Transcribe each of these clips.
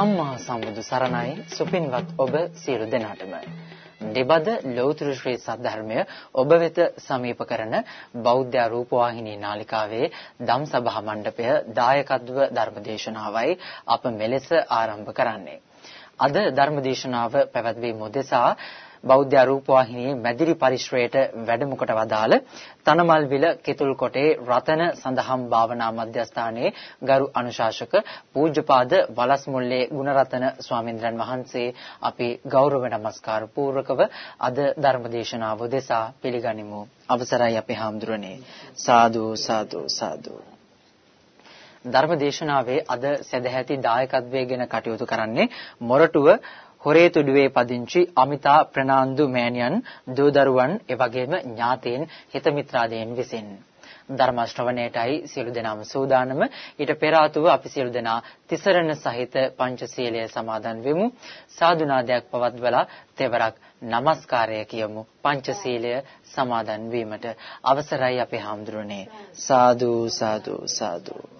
සම්මා සම්බුදු සරණයි සුපින්වත් ඔබ සියලු දෙනාටම. දෙබද ලෞතර ශ්‍රී සද්ධර්මය ඔබ වෙත සමීප කරන බෞද්ධ රූපවාහිනී නාලිකාවේ ධම් සභා මණ්ඩපය දායකත්ව ධර්මදේශනාවයි අප මෙලෙස ආරම්භ කරන්නේ. අද ධර්මදේශනාව පැවැත්වීම උදෙසා බෞද්ධ රූපවාහිනියේ මැදිරි පරිශ්‍රයට වැඩම කොට වදාළ තනමල්විල කිතුල්කොටේ රතන සඳහම් භාවනා මධ්‍යස්ථානයේ ගරු අනුශාසක පූජ්‍යපාද වලස්මුල්ලේ ගුණරතන ස්වාමීන්ද්‍රයන් වහන්සේ අපි ගෞරව නමස්කාර පූර්වකව අද ධර්මදේශනාව දෙසා පිළිගනිමු. අවසරයි අපේ හාමුදුරනේ. සාදු සාදු සාදු. ධර්මදේශනාවේ අද සදැහැති දායකත්වයෙන් කටයුතු කරන්නේ මොරටුව හොරේතුඩුවේ පදිංචි අමිතා ප්‍රනාන්දු මෑණියන් දූදරුවන් එවැගේම ඥාතීන් හිත මිත්‍රාදීන් විසින්. ධර්ම ශ්‍රවණයටයි සියලු දෙනාම සූදානම. ඊට පෙර ආතුව අපි සියලු දෙනා තිසරණ සහිත පංචශීලය සමාදන් වෙමු. සාදුනාදයක් පවත්වලා තෙවරක් নমස්කාරය කියමු. පංචශීලය සමාදන් වීමට අවසරයි අපේ හාමුදුරනේ සාදු සාදු සාදු.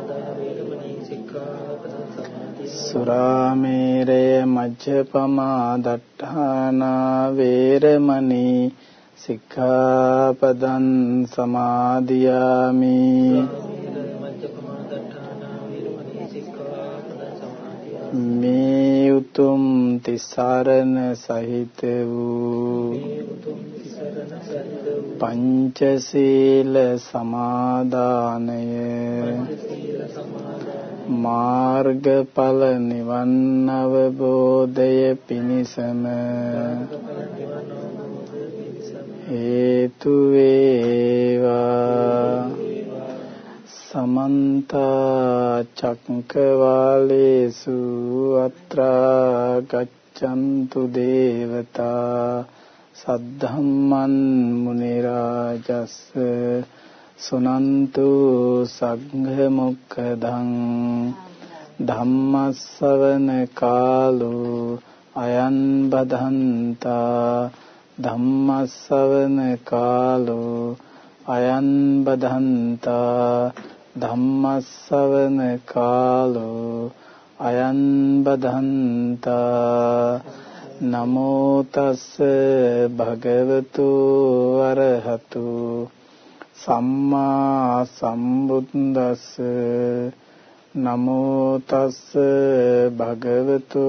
සුරාමේරය මජ්ජපමා දට්ඨානා වේරමණී සික්ඛාපදං සමාදියාමි මේ උතුම් තිසරණ සහිත වූ පංචශීල සමාදානය මාර්ගඵල නිවන් අවබෝධය පිණිසම. හේතු වේවා. සමන්ත චක්කවාලේසු අත්‍රා ගච්ඡන්තු දේවතා සද්ධම්මන් මුනි රාජස් සුනන්තු සංඝ මොක්ඛදං ධම්මස්සවන කාලෝ අයන් බදන්තා ධම්මස්සවන කාලෝ අයන් බදන්තා ධම්මස්සවන කාලෝ අයන් බදන්තා නමෝ තස් භගවතු අරහතු සම්මා සම්බුද්දස්ස නමෝ තස් භගවතු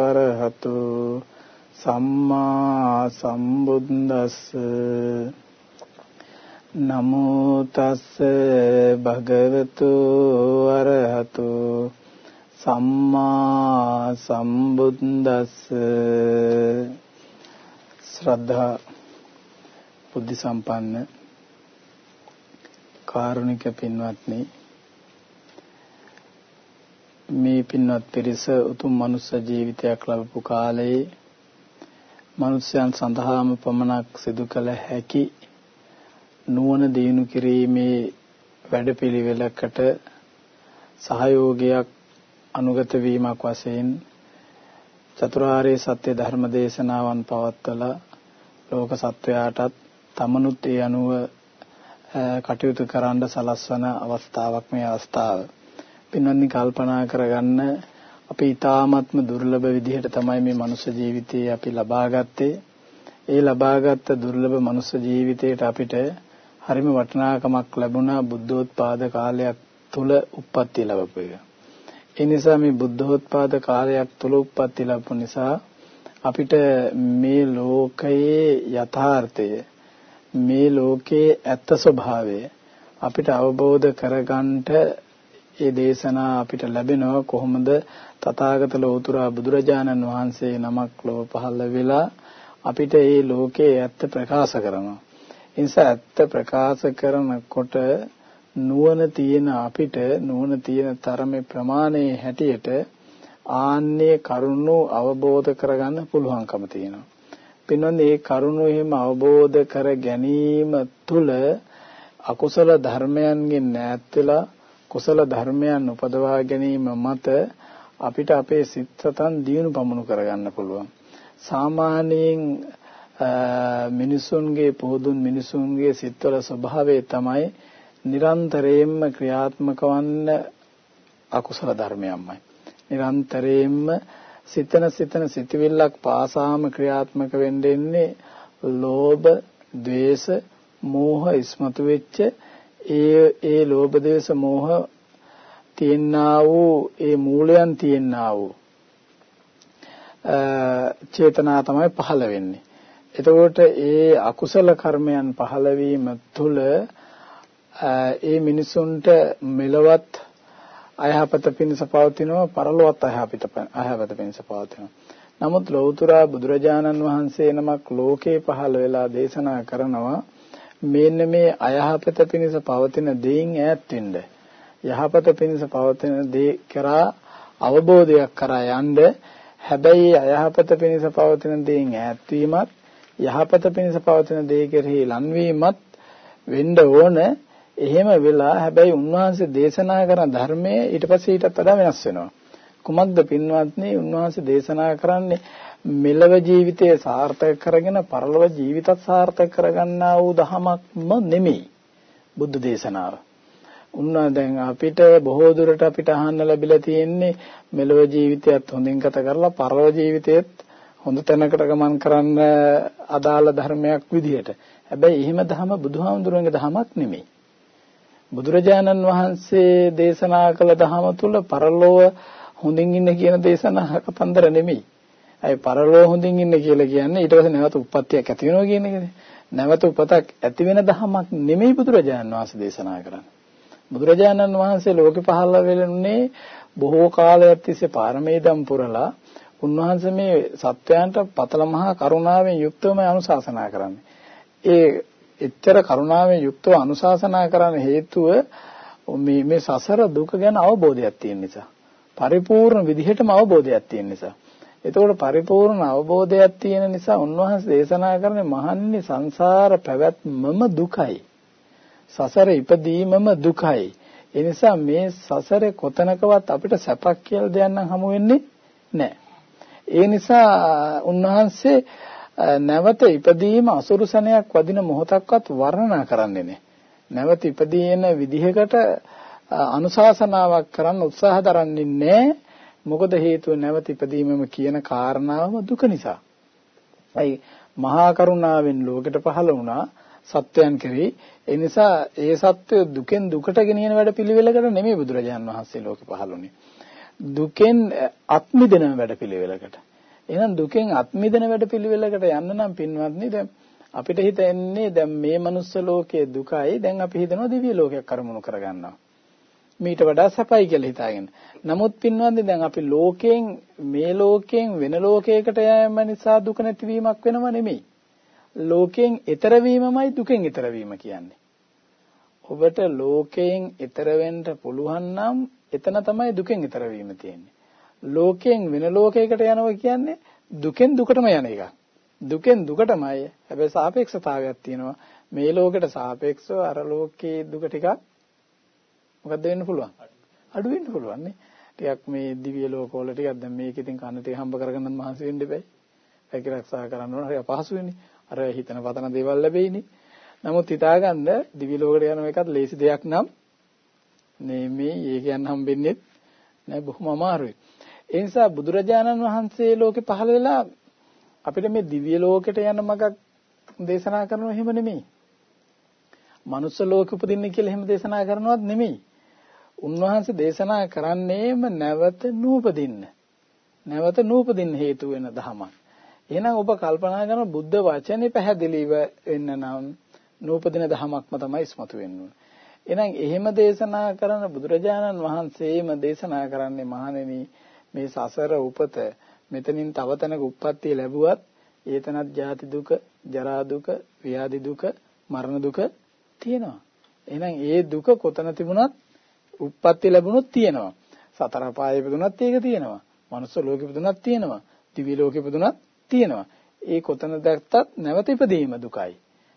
අරහතු සම්මා සම්බුද්දස්ස නමෝ තස් භගවතු අරහතු සම්මා සම්බුද්දස්ස ශ්‍රද්ධා බුද්ධ සම්පන්න කාරුණික පින්වත්නි මේ පින්වත් පිරිස උතුම් මනුස්ස ජීවිතයක් ලැබපු කාලයේ මනුෂ්‍යයන් සඳහාම පමණක් සිදු කළ හැකි නුවණ දිනු කිරීමේ වැඩපිළිවෙලකට සහයෝගයක් අනුගත වීමක් වශයෙන් චතුරාර්ය සත්‍ය ධර්ම දේශනාවන් පවත්වලා ලෝක සත්වයාටත් තමනුත් ඒ අනුව කටයුතු කරන්න සලස්වන අවස්ථාවක් මේ අවස්ථාව. පින්වත්නි කල්පනා කරගන්න අපි ඊ타ත්ම දුර්ලභ විදිහට තමයි මේ මනුෂ්‍ය ජීවිතේ අපි ලබාගත්තේ. ඒ ලබාගත් දුර්ලභ මනුෂ්‍ය ජීවිතයට අපිට හරිම වටිනාකමක් ලැබුණා බුද්ධෝත්පාද කාලයක් තුල උප්පත්ති ලැබපු එක. ඒ නිසා මේ බුද්ධෝත්පාද කාලයක් තුල උප්පත්ති ලැබු නිසා අපිට මේ ලෝකයේ යථාර්ථය මේ ලෝකයේ ඇත්ත ස්වභාවය අපිට අවබෝධ කරගන්නට ඒ දේශනා අපිට ලැබෙනවා කොහොමද තථාගත ලෝතුරා බුදුරජාණන් වහන්සේ නමක් ලෝ පහළ වෙලා අපිට මේ ලෝකයේ ඇත්ත ප්‍රකාශ කරනවා. ඒ නිසා ඇත්ත ප්‍රකාශ කරනකොට නුවණ තියෙන අපිට නුවණ තියෙන තරමේ ප්‍රමාණයේ හැටියට ආන්නේ කරුණු අවබෝධ කරගන්න පුළුවන්කම තියෙනවා. පින්වත්නි මේ කරුණු එහෙම අවබෝධ කර ගැනීම තුළ අකුසල ධර්මයන්ගෙන් ඈත් වෙලා කුසල ධර්මයන් උපදවා ගැනීම මත අපිට අපේ සිත් සතන් දියුණු පමුණු කරගන්න පුළුවන්. සාමාන්‍යයෙන් මිනිසුන්ගේ පොදුන් මිනිසුන්ගේ සිත්වල ස්වභාවය තමයි නිරන්තරයෙන්ම ක්‍රියාත්මක වන්න අකුසල ධර්මයන්මයි. නිරන්තරයෙන්ම සිතන සිතන සිතවිල්ලක් පාසාම ක්‍රියාත්මක වෙන්න ඉන්නේ ලෝභ, ద్వේස, මෝහ ඉස්මතු වෙච්ච ඒ ඒ ලෝභ, ద్వේස, මෝහ තියෙනා වූ ඒ මූලයන් තියෙනා වූ චේතනා තමයි පහළ වෙන්නේ. එතකොට ඒ අකුසල කර්මයන් පහළ වීම තුළ ඒ මිනිසුන්ට මෙලවත් අයහපත පිණිස පවතිනවා පරලොවත් අයහපත අයහපත පිණිස පවතිනවා. නමුත් ලෞතර බුදුරජාණන් වහන්සේ නමක් ලෝකේ පහළ වෙලා දේශනා කරනවා මෙන්න මේ අයහපත පිණිස පවතින දෙයින් ඈත් වෙන්න. යහපත පිණිස පවතින දේ කරා අවබෝධයක් කරා යන්න හැබැයි අයහපත පිණිස පවතින දෙයින් ඈත් වීමත් යහපත පිණිස පවතින දේ කෙරෙහි ලන්වීමත් වෙන්න ඕන එහෙම වෙලා හැබැයි උන්වහන්සේ දේශනා කරන ධර්මය ඊට පස්සේ ඊටත් වඩා වෙනස් වෙනවා. කුමක්ද පින්වත්නි උන්වහන්සේ දේශනා කරන්නේ මෙලව ජීවිතය සාර්ථක කරගෙන පරලොව ජීවිතත් සාර්ථක කරගන්නා වූ ධමයක්ම නෙමෙයි. බුද්ධ දේශනාව. උන්නා දැන් අපිට බොහෝ දුරට අපිට අහන්න ලැබිලා තියෙන්නේ මෙලව ජීවිතයත් හොඳින් ගත කරලා පරලොව ජීවිතයත් හොඳ තැනකට ගමන් කරන්න අදාළ ධර්මයක් විදිහට. හැබැයි එහෙම ධම බුදුහාමුදුරන්ගේ ධමයක් නෙමෙයි. බුදුරජාණන් වහන්සේ දේශනා කළ ධහම තුල පරලෝව හොඳින් ඉන්න කියන දේශනා කතන්දර නෙමෙයි. අය පරලෝව හොඳින් ඉන්න කියලා කියන්නේ ඊට පස්සේ නැවත උප්පත්තියක් ඇති වෙනවා කියන එකනේ. නැවත උපතක් ඇති වෙන ධහමක් නෙමෙයි බුදුරජාණන් වහන්සේ දේශනා කරන්නේ. බුදුරජාණන් වහන්සේ ලෝකෙ පහළ වෙලුනේ බොහෝ කාලයක් තිස්සේ පාරමීදම් පුරලා උන්වහන්සේ මේ සත්‍යයන්ට පතල මහා කරුණාවෙන් යුක්තවම අනුශාසනා කරන්නේ. ඒ එච්චර කරුණාවෙන් යුක්තව අනුශාසනා කරන්න හේතුව මේ මේ සසර දුක ගැන අවබෝධයක් තියෙන නිසා. පරිපූර්ණ විදිහටම අවබෝධයක් තියෙන නිසා. එතකොට පරිපූර්ණ අවබෝධයක් තියෙන නිසා උන්වහන්සේ දේශනා කරන්නේ මහන්නේ සංසාර පැවැත්මම දුකයි. සසර ඉපදීමම දුකයි. ඒ නිසා මේ සසරේ කොතනකවත් අපිට සැපක් කියලා දෙයක් නම් හමු වෙන්නේ නැහැ. ඒ නිසා උන්වහන්සේ නැවත ඉපදීම අසුරුසනයක් වදින මොහොතක්වත් වර්ණනා කරන්නේ නැහැ. නැවත ඉපදීන විදිහකට අනුශාසනාවක් කරන්න උත්සාහ දරන්නේ නැහැ. මොකද හේතුව නැවත ඉපදීමම කියන කාරණාවම දුක නිසා. අයි මහා කරුණාවෙන් ලෝකෙට පහළ වුණා සත්වයන් කෙරෙහි ඒ නිසා ඒ සත්වය දුකෙන් දුකට ගෙනියන වැඩ පිළිවෙලකට නෙමෙයි බුදුරජාන් වහන්සේ ලෝකෙ පහළුනේ දුකෙන් අත්මිදෙන වැඩ පිළිවෙලකට එහෙනම් දුකෙන් අත් මිදෙන වැඩපිළිවෙලකට යන්න නම් පින්වත්නි දැන් අපිට හිතෙන්නේ දැන් මේ මනුස්ස ලෝකයේ දුකයි දැන් අපි හිතනවා දිව්‍ය ලෝකයක් කරමුණු කරගන්නවා. මීට වඩා සපයි කියලා හිතාගෙන. නමුත් පින්වන්දි දැන් අපි ලෝකයෙන් මේ ලෝකයෙන් වෙන ලෝකයකට යෑම නිසා දුක නැතිවීමක් වෙනව නෙමෙයි. ලෝකයෙන් ඈතර වීමමයි දුකෙන් ඈතර වීම කියන්නේ. ඔබට ලෝකයෙන් ඈතර වෙන්න පුළුවන් නම් එතන තමයි දුකෙන් ඈතර වීම තියෙන්නේ. ලෝකයෙන් වෙන ලෝකයකට යනවා කියන්නේ දුකෙන් දුකටම යන එක. දුකෙන් දුකටමයි. හැබැයි සාපේක්ෂතාවයක් තියෙනවා. මේ ලෝකෙට සාපේක්ෂව අර ලෝකයේ දුක ටිකක් මොකද්ද වෙන්න පුළුවන්? අඩු වෙන්න පුළුවන් නේ. ටිකක් මේ දිව්‍ය ලෝකවල ටිකක් දැන් මේක ඉතින් කන්න ටික හම්බ කරගන්නත් මහන්සි වෙන්න එපයි. ඒක රක්ෂා කරන්න ඕන හරි අපහසු වෙන්නේ. අර හිතන පතන දේවල් ලැබෙයිනේ. නමුත් හිතාගන්න දිව්‍ය ලෝකයට යන එකත් ලේසි දෙයක් නම් නෙමෙයි. ඒක යන්න හම්බෙන්නේ නෑ බොහොම අමාරුයි. ඒ නිසා බුදුරජාණන් වහන්සේ ලෝකේ පහළ වෙලා අපිට මේ දිව්‍ය ලෝකයට යන මගක් දේශනා කරනව එහෙම නෙමෙයි. මනුස්ස ලෝකෙ උපදින්න කියලා එහෙම දේශනා කරනවත් නෙමෙයි. උන්වහන්සේ දේශනා කරන්නේම නැවත නූපදින්න. නැවත නූපදින්න හේතු වෙන ධමයක්. එහෙනම් ඔබ කල්පනා කරන බුද්ධ වචනේ පැහැදිලිව වෙන්න නම් නූපදින ධමයක්ම තමයි ඉස්මතු වෙන්න ඕනේ. එහෙනම් එහෙම දේශනා කරන බුදුරජාණන් වහන්සේම දේශනා කරන්නේ මහණෙනි මේ සසර උපත මෙතනින් තව තැනක උප්පත්තිය ලැබුවත් ඒතනත් ජාති දුක, ජරා දුක, ව්‍යාධි දුක, මරණ දුක තියෙනවා. එහෙනම් ඒ දුක කොතන තිබුණත් උප්පත්ති ලැබුණොත් තියෙනවා. සතර පායෙ ඉපදුනත් ඒක තියෙනවා. මනුස්ස ලෝකෙ ඉපදුනත් තියෙනවා. දිවි ලෝකෙ ඉපදුනත් තියෙනවා. ඒ කොතන දැක්තත් නැවත ඉපදීම දුකයි.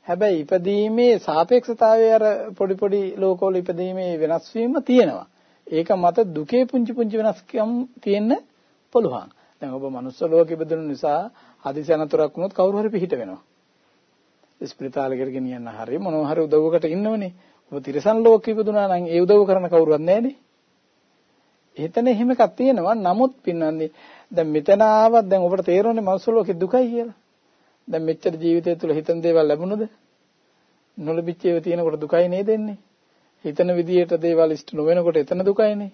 හැබැයි ඉපදීමේ සාපේක්ෂතාවය අර පොඩි පොඩි ලෝකවල ඉපදීමේ වෙනස් වීම තියෙනවා. ඒක මත දුකේ පුංචි පුංචි වෙනස්කම් තියෙන්න පුළුවන්. දැන් ඔබ මනුස්ස ලෝකෙ ඉපදුණු නිසා හදිසි අනතුරක් වුණොත් කවුරු හරි පිහිට වෙනවා. ස්පිරිතාලෙකට ගෙනියන්න හරි මොනවා හරි උදව්වකට ඉන්නවනේ. ඔබ තිරසන් ලෝකෙ ඉපදුනා නම් ඒ උදව් කරන කවුරුවත් නැහැනේ. එතන එහෙම එකක් තියෙනවා. නමුත් පින්නන්නේ දැන් මෙතන ආවත් දැන් ඔබට තේරෙන්නේ මනුස්ස ලෝකෙ දුකයි කියලා. දැන් මෙච්චර ජීවිතය තුළ හිතන දේවල් ලැබුණොද? නොලබිච්ච ඒවා තියෙනකොට දුකයි නේද එන්නේ? හිතන විදියට දේවල් ඉෂ්ට නොවෙනකොට එතන දුකයිනේ.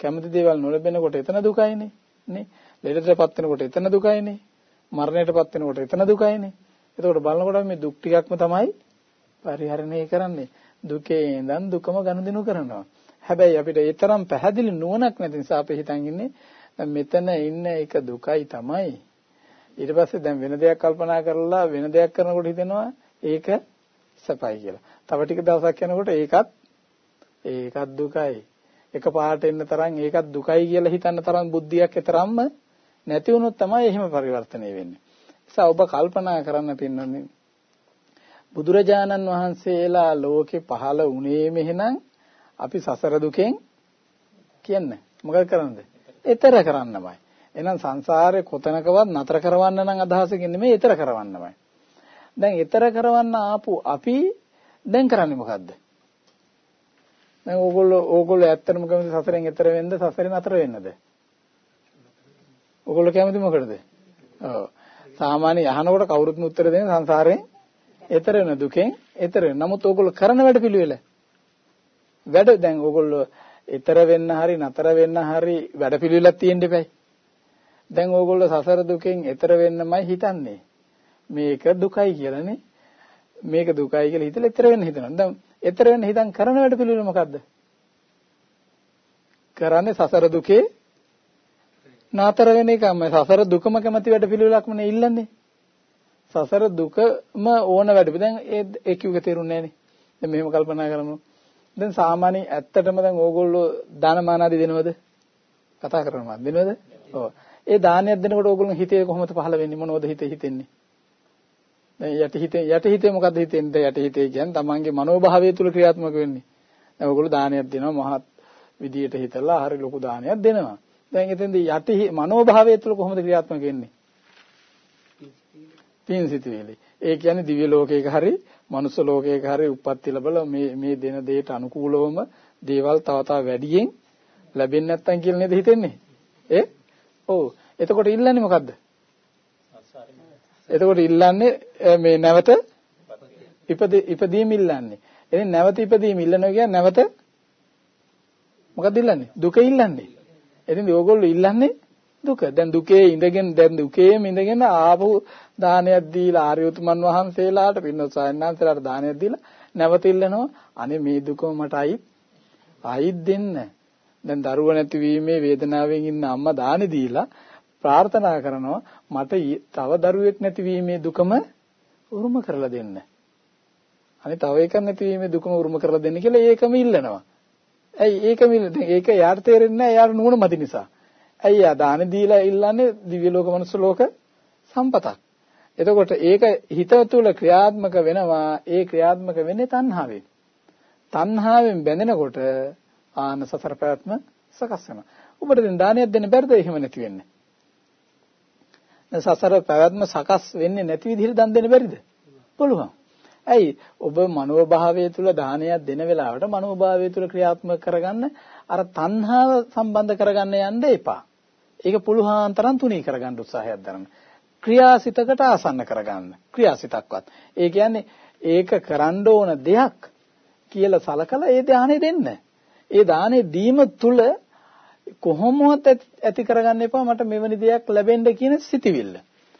කැමති දේවල් නොලැබෙනකොට එතන දුකයිනේ. නේ? ලෙඩටපත් වෙනකොට එතන දුකයිනේ. මරණයටපත් වෙනකොට එතන දුකයිනේ. එතකොට බලනකොට මේ දුක් ටිකක්ම තමයි පරිහරණය කරන්නේ. දුකේ ඉඳන් දුකම ගනුදෙනු කරනවා. හැබැයි අපිට ඒ තරම් පැහැදිලි නුවණක් නැති නිසා අපි හිතන් ඉන්නේ මෙතන ඉන්න එක දුකයි තමයි. ඊට පස්සේ දැන් වෙන දෙයක් කල්පනා කරලා වෙන දෙයක් කරනකොට හිතෙනවා ඒක සපයි කියලා. තව ටික දවසක් යනකොට ඒකත් ඒකත් දුකයි. එක පාට එන්න තරම් ඒකත් දුකයි කියලා හිතන්න තරම් බුද්ධියක් ඒතරම්ම නැති වුණොත් තමයි එහෙම පරිවර්තනය වෙන්නේ. නිසා ඔබ කල්පනා කරන්න පින්නන්නේ බුදුරජාණන් වහන්සේලා ලෝකේ පහළ වුණේ මෙහෙනම් අපි සසර දුකෙන් කියන්නේ මොකද කරන්නද? ඈතර කරන්නමයි. එහෙනම් සංසාරේ කොතනකවත් නතර කරවන්න නම් අදහසකින් නෙමෙයි ඈතර කරවන්නමයි. දැන් ඈතර කරවන්න ආපු අපි දැන් කරන්නේ මොකද්ද? දැන් ඕගොල්ලෝ ඕගොල්ලෝ ඇත්තටම කැමති සසරෙන් ඈතර වෙන්නද සසරෙන් නතර වෙන්නද? ඕගොල්ලෝ කැමති මොකටද? ඔව්. සාමාන්‍ය අහනකොට කවුරුත් උත්තර දෙන්නේ සංසාරයෙන් ඈතර වෙන දුකෙන් ඈතර වෙන. නමුත් ඕගොල්ලෝ කරන වැඩ පිළිවෙල වැඩ දැන් ඕගොල්ලෝ ඈතර වෙන්න හරි නතර වෙන්න හරි වැඩ පිළිවෙලක් තියෙන්න eBay. දැන් ඕගොල්ලෝ සසර දුකෙන් ඈතර වෙන්නමයි හිතන්නේ. මේක දුකයි කියලානේ. මේක දුකයි කියලා හිතලා ඈතර වෙන්න හිතනවා. දැන් ඈතර වෙන්න හිතන් කරන වැඩ පිළිවෙල මොකද්ද? කරන්නේ සසර දුකේ නාතර වෙන එකම සසර දුකම කැමති වැඩ පිළිවෙලක්ම නේ ඉල්ලන්නේ. සසර දුකම ඕන වැඩ. දැන් ඒ කිව්වේ තේරුන්නේ නැහනේ. දැන් මෙහෙම කල්පනා කරමු. දැන් සාමාන්‍ය ඇත්තටම දැන් ඕගොල්ලෝ දාන මාන ආදී දෙනවද? කතා කරනවා දෙනවද? ඔව්. ඒ දානයක් දෙනකොට ඕගොල්ලෝ හිතේ කොහොමද පහළ වෙන්නේ? මොනවද හිතේ හිතෙන්නේ? දැන් යටි හිතේ යටි හිතේ මොකද්ද හිතෙන්නේ? යටි හිතේ කියන්නේ තමන්ගේ මනෝභාවය තුල ක්‍රියාත්මක වෙන්නේ. දැන් ඕගොල්ලෝ දානයක් දෙනවා මහත් විදියට හිතලා හරි ලොකු දානයක් දෙනවා. දැන් එතෙන්දී යටි මනෝභාවය තුළ කොහොමද ක්‍රියාත්මක වෙන්නේ? පින් සිතුවිලි. ඒ කියන්නේ දිව්‍ය ලෝකයක හරි මනුස්ස ලෝකයක හරි උප්පත්ති ලැබලා මේ මේ දෙන දෙයට අනුකූලවම දේවල් තව තව වැඩියෙන් ලැබෙන්නේ නැත්තම් කියලා නේද හිතෙන්නේ? ඒ? ඔව්. එතකොට ඉල්ලන්නේ මොකද්ද? එතකොට ඉල්ලන්නේ මේ නැවත ඉපදීම ඉල්ලන්නේ. එනේ නැවත ඉපදීම ඉල්ලනවා කියන්නේ නැවත මොකක්ද ඉල්ලන්නේ? දුක ඉල්ලන්නේ. එතින් ඕගොල්ලෝ ඉල්ලන්නේ දුක. දැන් දුකේ ඉඳගෙන දැන් දුකේම ඉඳගෙන ආපහු දානයක් දීලා ආර්යතුමන් වහන්සේලාට පින්නොත් සයන්නාන්සලාට දානයක් දීලා නැවත ඉල්ලනවා අනේ මේ දුකම මට අයි ආයිත් දෙන්න. දැන් දරුව නැතිවීමේ වේදනාවෙන් ඉන්න අම්මා දානි දීලා ප්‍රාර්ථනා කරනවා මට තව දරුවෙක් නැතිවීමේ දුකම උරුම කරලා දෙන්න. අනේ තව එකක් නැතිවීමේ දුකම උරුම කරලා දෙන්න කියලා ඒකම ඉල්ලනවා. ඇයි ඒකම ඒක යාට තේරෙන්නේ නැහැ යාට නුවණ මදි නිසා. ඇයි යා දාන දීලා ඉල්ලන්නේ දිව්‍ය ලෝක මනුස්ස ලෝක සම්පතක්. එතකොට ඒක හිත තුළ ක්‍රියාත්මක වෙනවා ඒ ක්‍රියාත්මක වෙන්නේ තණ්හාවෙන්. තණ්හාවෙන් බැඳෙනකොට ආන සතර පැවැත්ම සකස් වෙනවා. ඔබට දැන් දානයක් දෙන්න බැරිද එහෙම නැති වෙන්නේ? සසර පැවැත්ම සකස් වෙන්නේ නැති විදිහට දන් දෙන්න බැරිද? පුළුවන්. ඇයි ඔබ මනෝභාවය තුල දානයක් දෙන වෙලාවට මනෝභාවය තුල ක්‍රියාත්මක කරගන්න අර තණ්හාව සම්බන්ධ කරගන්න යන්න එපා. ඒක පුළුවන් තරම් තුනී කරගන්න උත්සාහයක් දරන්න. ක්‍රියාසිතකට ආසන්න කරගන්න. ක්‍රියාසිතක්වත්. ඒ කියන්නේ ඒක කරන්න ඕන දෙයක් කියලා සලකලා ඒ දාහනේ දෙන්න. ඒ දාහනේ දීම තුල කොහොමවත් ඇති කරගන්න එපා මට මෙවැනි දෙයක් ලැබෙන්න කියන සිතිවිල්ල.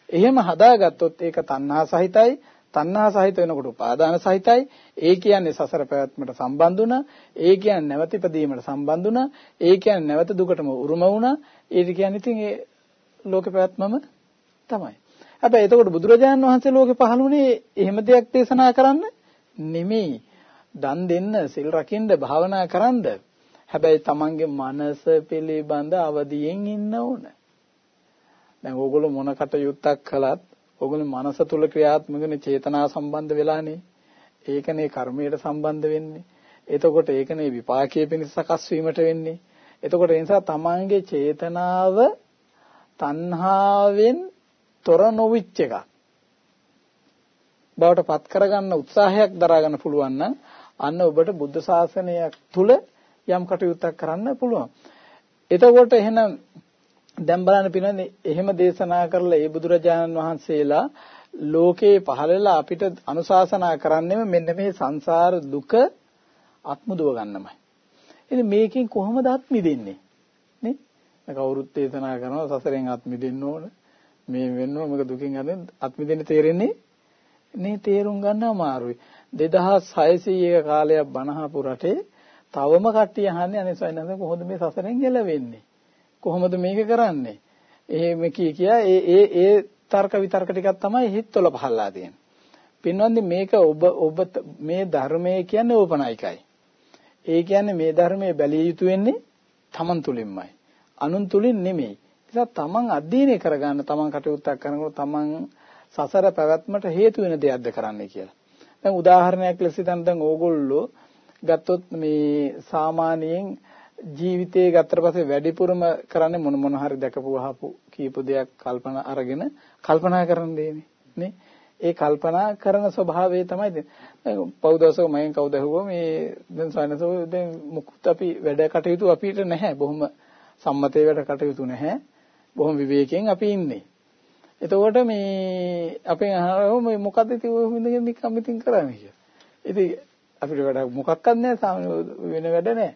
එහෙම හදාගත්තොත් ඒක තණ්හා සහිතයි තණ්හා සහිත වෙනකොට උපාදාන සහිතයි. ඒ කියන්නේ සසර පැවැත්මට සම්බන්ධ වුණා. ඒ කියන්නේ නැවත ඉපදීමට සම්බන්ධ වුණා. ඒ කියන්නේ නැවත දුකටම උරුම වුණා. ඒක කියන්නේ ඉතින් ඒ ලෝක පැවැත්මම තමයි. හැබැයි එතකොට බුදුරජාණන් වහන්සේ ලෝකේ පහළ වුණේ එහෙම දෙයක් දේශනා කරන්න නෙමෙයි. දන් දෙන්න, සිල් රකින්න, භාවනා කරන්න. හැබැයි තමන්ගේ මනස පිළිබඳ අවදියෙන් ඉන්න ඕන. දැන් ඕගොල්ලෝ මොන කටයුත්තක් කළත් ඕගොල්ලෝ මනස තුල ක්‍රියාත්මක වෙන චේතනා සම්බන්ධ වෙලානේ. ඒකනේ කර්මයට සම්බන්ධ වෙන්නේ. එතකොට ඒකනේ විපාකයේ පිණිස සකස් වීමට වෙන්නේ. එතකොට ඒ නිසා තමන්ගේ චේතනාව තණ්හාවෙන් තොර නොවිච්ච එකක්. බවට පත් කරගන්න උත්සාහයක් දරා ගන්න පුළුවන් නම් අන්න ඔබට බුද්ධ ශාසනයක් තුල යම් කටයුත්තක් කරන්න පුළුවන්. එතකොට එහෙනම් දැන් බලන්න පිළිවෙන්නේ එහෙම දේශනා කරලා ඒ බුදුරජාණන් වහන්සේලා ලෝකේ පහළලා අපිට අනුශාසනා කරන්නේම මෙන්න මේ සංසාර දුක අත්මුදව ගන්නමයි. ඉතින් මේකෙන් කොහොමද අත් මිදෙන්නේ? නේ? කවුරුත් දේශනා කරනවා සසරෙන් අත් මිදෙන්න ඕන. මේ වෙන්නවා මොකද දුකින් අත් මිදෙන්න තේරෙන්නේ නේ තේරුම් ගන්න අමාරුයි. 2600 කාලයක් බණහපු රටේ තවම කට්ටිය අහන්නේ අනේ සයනස කොහොමද මේ සසරෙන් ගැලවෙන්නේ? කොහොමද මේක කරන්නේ? එහෙම කී කියා ඒ ඒ ඒ තර්ක විතර්ක ටිකක් තමයි හිතවල පහළලා තියෙන්නේ. පින්වත්නි මේක ඔබ ඔබ මේ ධර්මයේ කියන්නේ ඕපනයිකයි. ඒ කියන්නේ මේ ධර්මයේ බැලිය යුතු වෙන්නේ තමන් තුලින්මයි. අනුන් තුලින් නෙමෙයි. නිසා තමන් අධ්‍යයනය කරගන්න තමන් කටයුත්තක් කරනකොට තමන් සසර පැවැත්මට හේතු වෙන දෙයක්ද කරන්නේ කියලා. දැන් උදාහරණයක් ලෙස දැන් ඕගොල්ලෝ ගත්තොත් මේ සාමාන්‍යයෙන් ජීවිතේ ගත්තට පස්සේ වැඩිපුරම කරන්නේ මොන මොන හරි දැකපු අහපු කීප දෙයක් කල්පනා අරගෙන කල්පනා කරන දෙන්නේ නේ? ඒ කල්පනා කරන ස්වභාවය තමයි දැන්. පෞදවසක මයෙන් කවුද හුවා මේ දැන් සයනසෝ දැන් මුකුත් අපි වැඩ කටයුතු අපිට නැහැ. බොහොම සම්මතේ වැඩ කටයුතු නැහැ. බොහොම විවේකයෙන් අපි ඉන්නේ. එතකොට මේ අපෙන් අහනවා මේ මොකද්ද? ඉතින් ඔය හින්දගෙන නිකම් ඉතින් කරන්නේ කියලා. ඉතින් අපිට වැඩ මොකක්වත් නැහැ වෙන වැඩ නැහැ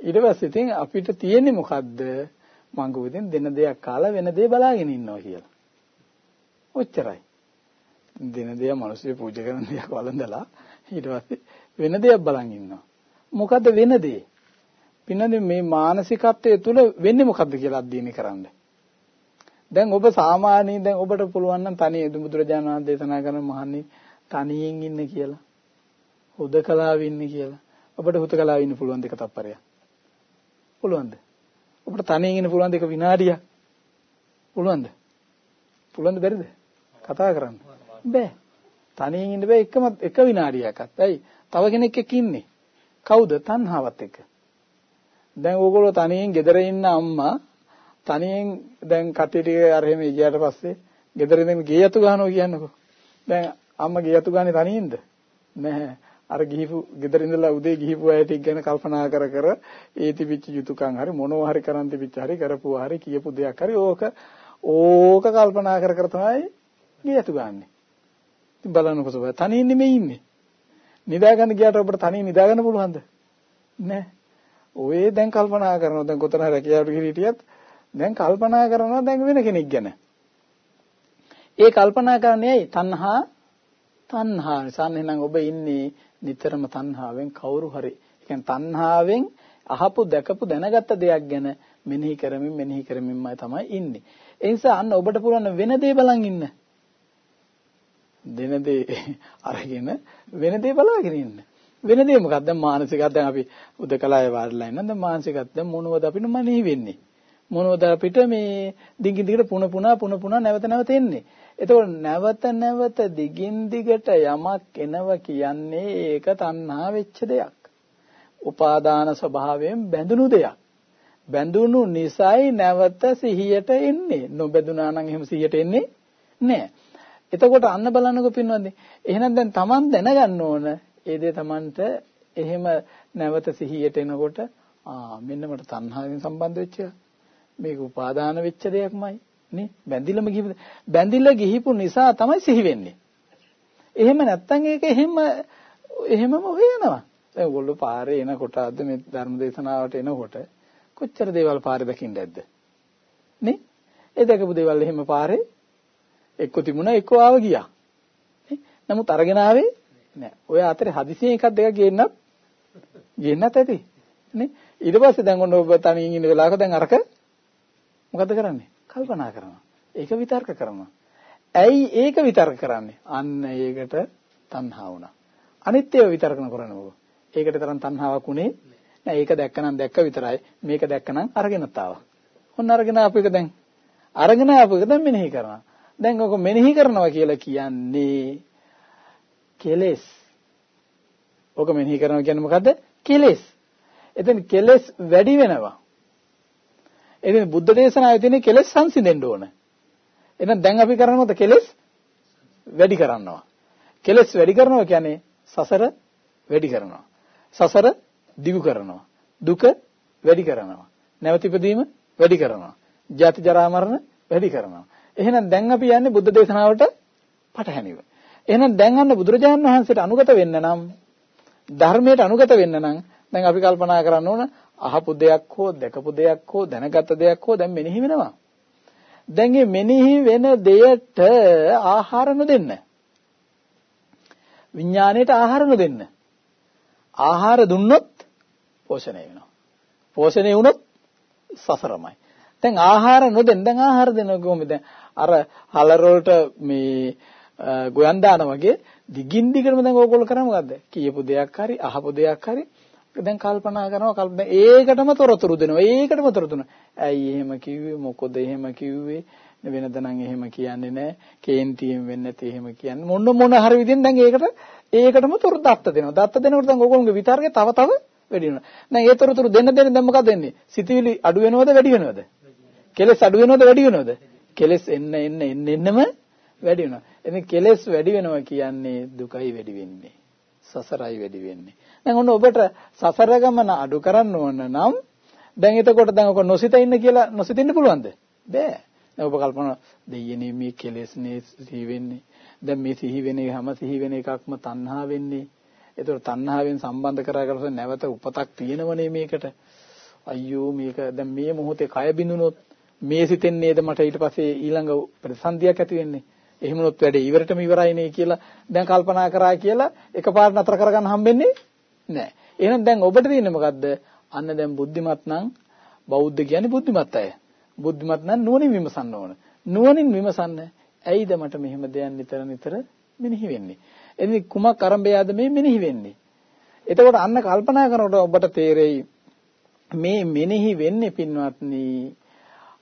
ඊට පස්සේ ඉතින් අපිට තියෙන්නේ මොකද්ද මං ගොඩෙන් දෙන දෙයක් කාලා වෙන දේ බලාගෙන ඉන්නවා කියලා. ඔච්චරයි. දෙන දෙය මිනිස්සු පූජා කරන දෙයක් වළඳලා ඊට පස්සේ වෙන දෙයක් බලන් ඉන්නවා. මොකද්ද වෙන දේ? පින්නදී මේ මානසිකත්වයේ තුල වෙන්නේ මොකද්ද කියලා අධ්‍යයනය කරන්න. දැන් ඔබ සාමාන්‍යයෙන් දැන් ඔබට පුළුවන් නම් තනිය බුදුරජාණන් වහන්සේ දේශනා කරන මහන්නේ තනියෙන් ඉන්න කියලා. හුදකලාව ඉන්න කියලා. ඔබට හුදකලාව ඉන්න පුළුවන් දෙක තප්පරයක්. පුළුවන්ද? ඔබට තනියෙන් ඉන්න පුළුවන් දෙක විනාඩියක්. පුළුවන්ද? පුළුවන්ද බැරිද? කතා කරන්න. බෑ. තනියෙන් ඉන්න බෑ එකම එක විනාඩියක්වත්. ඇයි? තව කෙනෙක් එක්ක ඉන්නේ. කවුද? තණ්හාවත් එක්ක. දැන් ඕගොල්ලෝ තනියෙන් ගෙදර ඉන්න අම්මා තනියෙන් දැන් කටේ ටික අර එහෙම ගියාට පස්සේ ගෙදර ඉඳන් ගේ යතු ගන්නවා කියන්නකෝ. දැන් අම්මා ගේ යතු ගන්නේ තනියෙන්ද? නැහැ. අර ගිහිපු ගෙදර ඉඳලා උදේ ගිහිපු අය ටික ගැන කල්පනා කර කර ඒ තිබිච්ච යුතුයකම් හරි මොනවා හරි කරන් තිබිච්ච හරි කරපුවා හරි කියපු දෙයක් හරි ඕක ඕක කල්පනා කර කර තමයි ගියතු ගන්නෙ. ඉතින් බලන්නකො සබ තනියෙන් නෙමෙයි ඉන්නේ. නිදා ගන්න ගියාට ඔබට තනියෙන් නිදා ගන්න පුළුවන්ද? නෑ. ඔය දැන් කල්පනා කරනවා දැන් කොතන හරි රැකියාවට ගිහිටියත් දැන් කල්පනා කරනවා දැන් වෙන කෙනෙක් ගැන. ඒ කල්පනා කරන්නේ ඇයි? තණ්හා තණ්හා නිසා එහෙනම් ඔබ ඉන්නේ නිතරම තණ්හාවෙන් කවුරු හරි. ඒ කියන්නේ තණ්හාවෙන් අහපු දැකපු දැනගත්ත දෙයක් ගැන මෙනෙහි කරමින් මෙනෙහි කරමින්මයි තමයි ඉන්නේ. ඒ නිසා අන්න ඔබට පුළුවන් වෙන දේ බලන් ඉන්න. දෙන දේ අරගෙන වෙන දේ බලාගෙන ඉන්න. වෙන දේ මොකක්ද? දැන් මානසිකව දැන් අපි උදකලාවේ වාඩිලා ඉන්න. දැන් මානසිකව දැන් මොනවද අපිට මනෙහි වෙන්නේ? මොනවද අපිට මේ දිගින් දිගට පුන පුනා පුන පුනා නැවත නැවත එන්නේ. එතකොට නැවත නැවත දිගින් දිගට යමක් එනවා කියන්නේ ඒක තණ්හා වෙච්ච දෙයක්. උපාදාන ස්වභාවයෙන් බැඳුණු දෙයක්. බැඳුණු නිසයි නැවත සිහියට එන්නේ. නොබැඳුනා නම් එහෙම සිහියට එන්නේ නැහැ. එතකොට අන්න බලන්නකෝ පින්වත්නි. එහෙනම් දැන් Taman දැනගන්න ඕන ඒ දේ Tamanට එහෙම නැවත සිහියට එනකොට ආ මෙන්න මට තණ්හාවෙන් සම්බන්ධ වෙච්ච මේක උපාදාන වෙච්ච දෙයක්මයි නේ බැඳිලම ගිහිපු බැඳිලා ගිහිපු නිසා තමයි සිහි වෙන්නේ. එහෙම නැත්තම් ඒක එහෙම එහෙමම හොයනවා. දැන් ඔයගොල්ලෝ පාරේ එනකොට අද මේ ධර්ම දේශනාවට එනකොට කොච්චර දේවල් පාරේ දකින්න ඇද්ද? නේ? ඒ දැකපු දේවල් එහෙම පාරේ එක්ක තිබුණා එක්ක ආව ගියා. නේ? නමුත් අරගෙන ආවේ නෑ. ඔය අතරේ හදිසියෙන් එකක් දෙකක් ගේන්නත් ගේන්නත් ඇති. නේ? ඊට පස්සේ දැන් ඔන්න ඔබ තනියෙන් ඉන්න වෙලාවක දැන් අරක මොකද කරන්නේ? කල්පනා කරනවා. ඒක විතර්ක කරනවා. ඇයි ඒක විතර්ක කරන්නේ? අන්න ඒකට තණ්හා වුණා. අනිත් ඒවා විතර්ක කරන්නේ මොකද? ඒකට තරම් තණ්හාවක් උනේ නෑ. ඒක දැක්කනම් දැක්ක විතරයි. මේක දැක්කනම් අරගෙනත් ආවා. ඔන්න අරගෙන ආපු එක දැන් අරගෙන ආපු එක දැන් මෙනෙහි කරනවා. දැන් ඔක මෙනෙහි කරනවා කියලා කියන්නේ කෙලෙස්. ඔක මෙනෙහි කරනවා කියන්නේ මොකද්ද? කෙලෙස්. එතන කෙලෙස් වැඩි වෙනවා. එදින බුද්ධ දේශනාවේ තියෙන කෙලෙස් සංසිඳෙන්න ඕන. එහෙනම් දැන් අපි කරන්නේ මොකද කෙලෙස් වැඩි කරනවා. කෙලෙස් වැඩි කරනවා කියන්නේ සසර වැඩි කරනවා. සසර දිගු කරනවා. දුක වැඩි කරනවා. නැවත ඉපදීම වැඩි කරනවා. ජාති ජරා මරණ වැඩි කරනවා. එහෙනම් දැන් අපි යන්නේ බුද්ධ දේශනාවට පටහැනිව. එහෙනම් දැන් අන්න බුදුරජාණන් වහන්සේට අනුගත වෙන්න නම් ධර්මයට අනුගත වෙන්න නම් දැන් අපි කල්පනා කරන්න ඕන අහපු දෙයක් හෝ දැකපු දෙයක් හෝ දැනගත් දෙයක් හෝ දැන් මෙනෙහි වෙනවා. දැන් මේ මෙනෙහි වෙන දෙයට ආහාර නොදෙන්න. විඥාණයට ආහාර නොදෙන්න. ආහාර දුන්නොත් පෝෂණය වෙනවා. පෝෂණය වුණොත් සසරමයි. දැන් ආහාර නොදෙන්න දැන් ආහාර දෙන කොහොමද? අර හලර වලට මේ ගොයන් දාන වගේ දිගින් දිගටම දැන් ඕගොල්ලෝ කරන්නේ මොකද්ද? කියපු දෙයක් හරි අහපු දෙයක් හරි දැන් කල්පනා කරනවා කල්ප ඒකටම තොරතුරු දෙනවා. ඒකටම තොරතුරු ඇයි එහෙම කිව්වේ? මොකද එහෙම කිව්වේ? වෙනද නම් එහෙම කියන්නේ නැහැ කේන්තියෙන් වෙන්නේ නැති එහෙම කියන්නේ. මොන මොන හරි විදිහෙන් දැන් ඒකට ඒකටම තොර දත්ත දෙනවා. දත්ත දෙනකොට දැන් ඕගොල්ලෝගේ විතර්කේ තව තව වැඩි වෙනවා. දැන් ඒ තොරතුරු දෙන්න දෙන්න දැන් මොකද වෙන්නේ? සිතවිලි අඩු වෙනවද වැඩි වෙනවද? කෙලස් අඩු වෙනවද වැඩි වෙනවද? කෙලස් එන්න එන්න එන්න එන්නම වැඩි වෙනවා. එතින් කෙලස් වැඩි වෙනවා කියන්නේ දුකයි වැඩි වෙන්නේ. සසරයි වැඩි වෙන්නේ දැන් ඔන්න ඔබට සසර ගමන අඩු කරන්න ඕන නම් දැන් එතකොට දැන් ඔක නොසිත ඉන්න කියලා නොසිතින්න පුළුවන්ද? බෑ. දැන් ඔබ කල්පනා දෙයියනේ මේ කෙලෙස්නේ සිහි වෙන්නේ. දැන් මේ සිහි වෙන එකම සිහි වෙන එකක්ම තණ්හා වෙන්නේ. ඒතකොට තණ්හාවෙන් සම්බන්ධ කරගන්න නැවත උපතක් තියෙනවනේ මේකට. අයියෝ මේක දැන් මේ මොහොතේ කය බිඳුනොත් මේ සිතෙන් නේද මට ඊට පස්සේ ඊළඟ ප්‍රතිසන්දියක් ඇති වෙන්නේ. එහෙමනොත් වැඩේ ඉවරටම ඉවරයිනේ කියලා දැන් කල්පනා කරා කියලා එකපාරට නතර කරගන්න හම්බෙන්නේ නෑ. එහෙනම් දැන් ඔබට තියෙන්නේ මොකද්ද? අන්න දැන් බුද්ධිමත් නම් බෞද්ධ කියන්නේ බුද්ධිමත් අය. බුද්ධිමත් නම් නුවණින් විමසන්න ඕන. නුවණින් විමසන්න ඇයිද මට මෙහෙම දෙයක් නිතර නිතර මෙනෙහි වෙන්නේ? එදින කුමක් අරඹයාද මේ මෙනෙහි වෙන්නේ? එතකොට අන්න කල්පනා කරනකොට ඔබට තේරෙයි මේ මෙනෙහි වෙන්නේ පින්වත්නි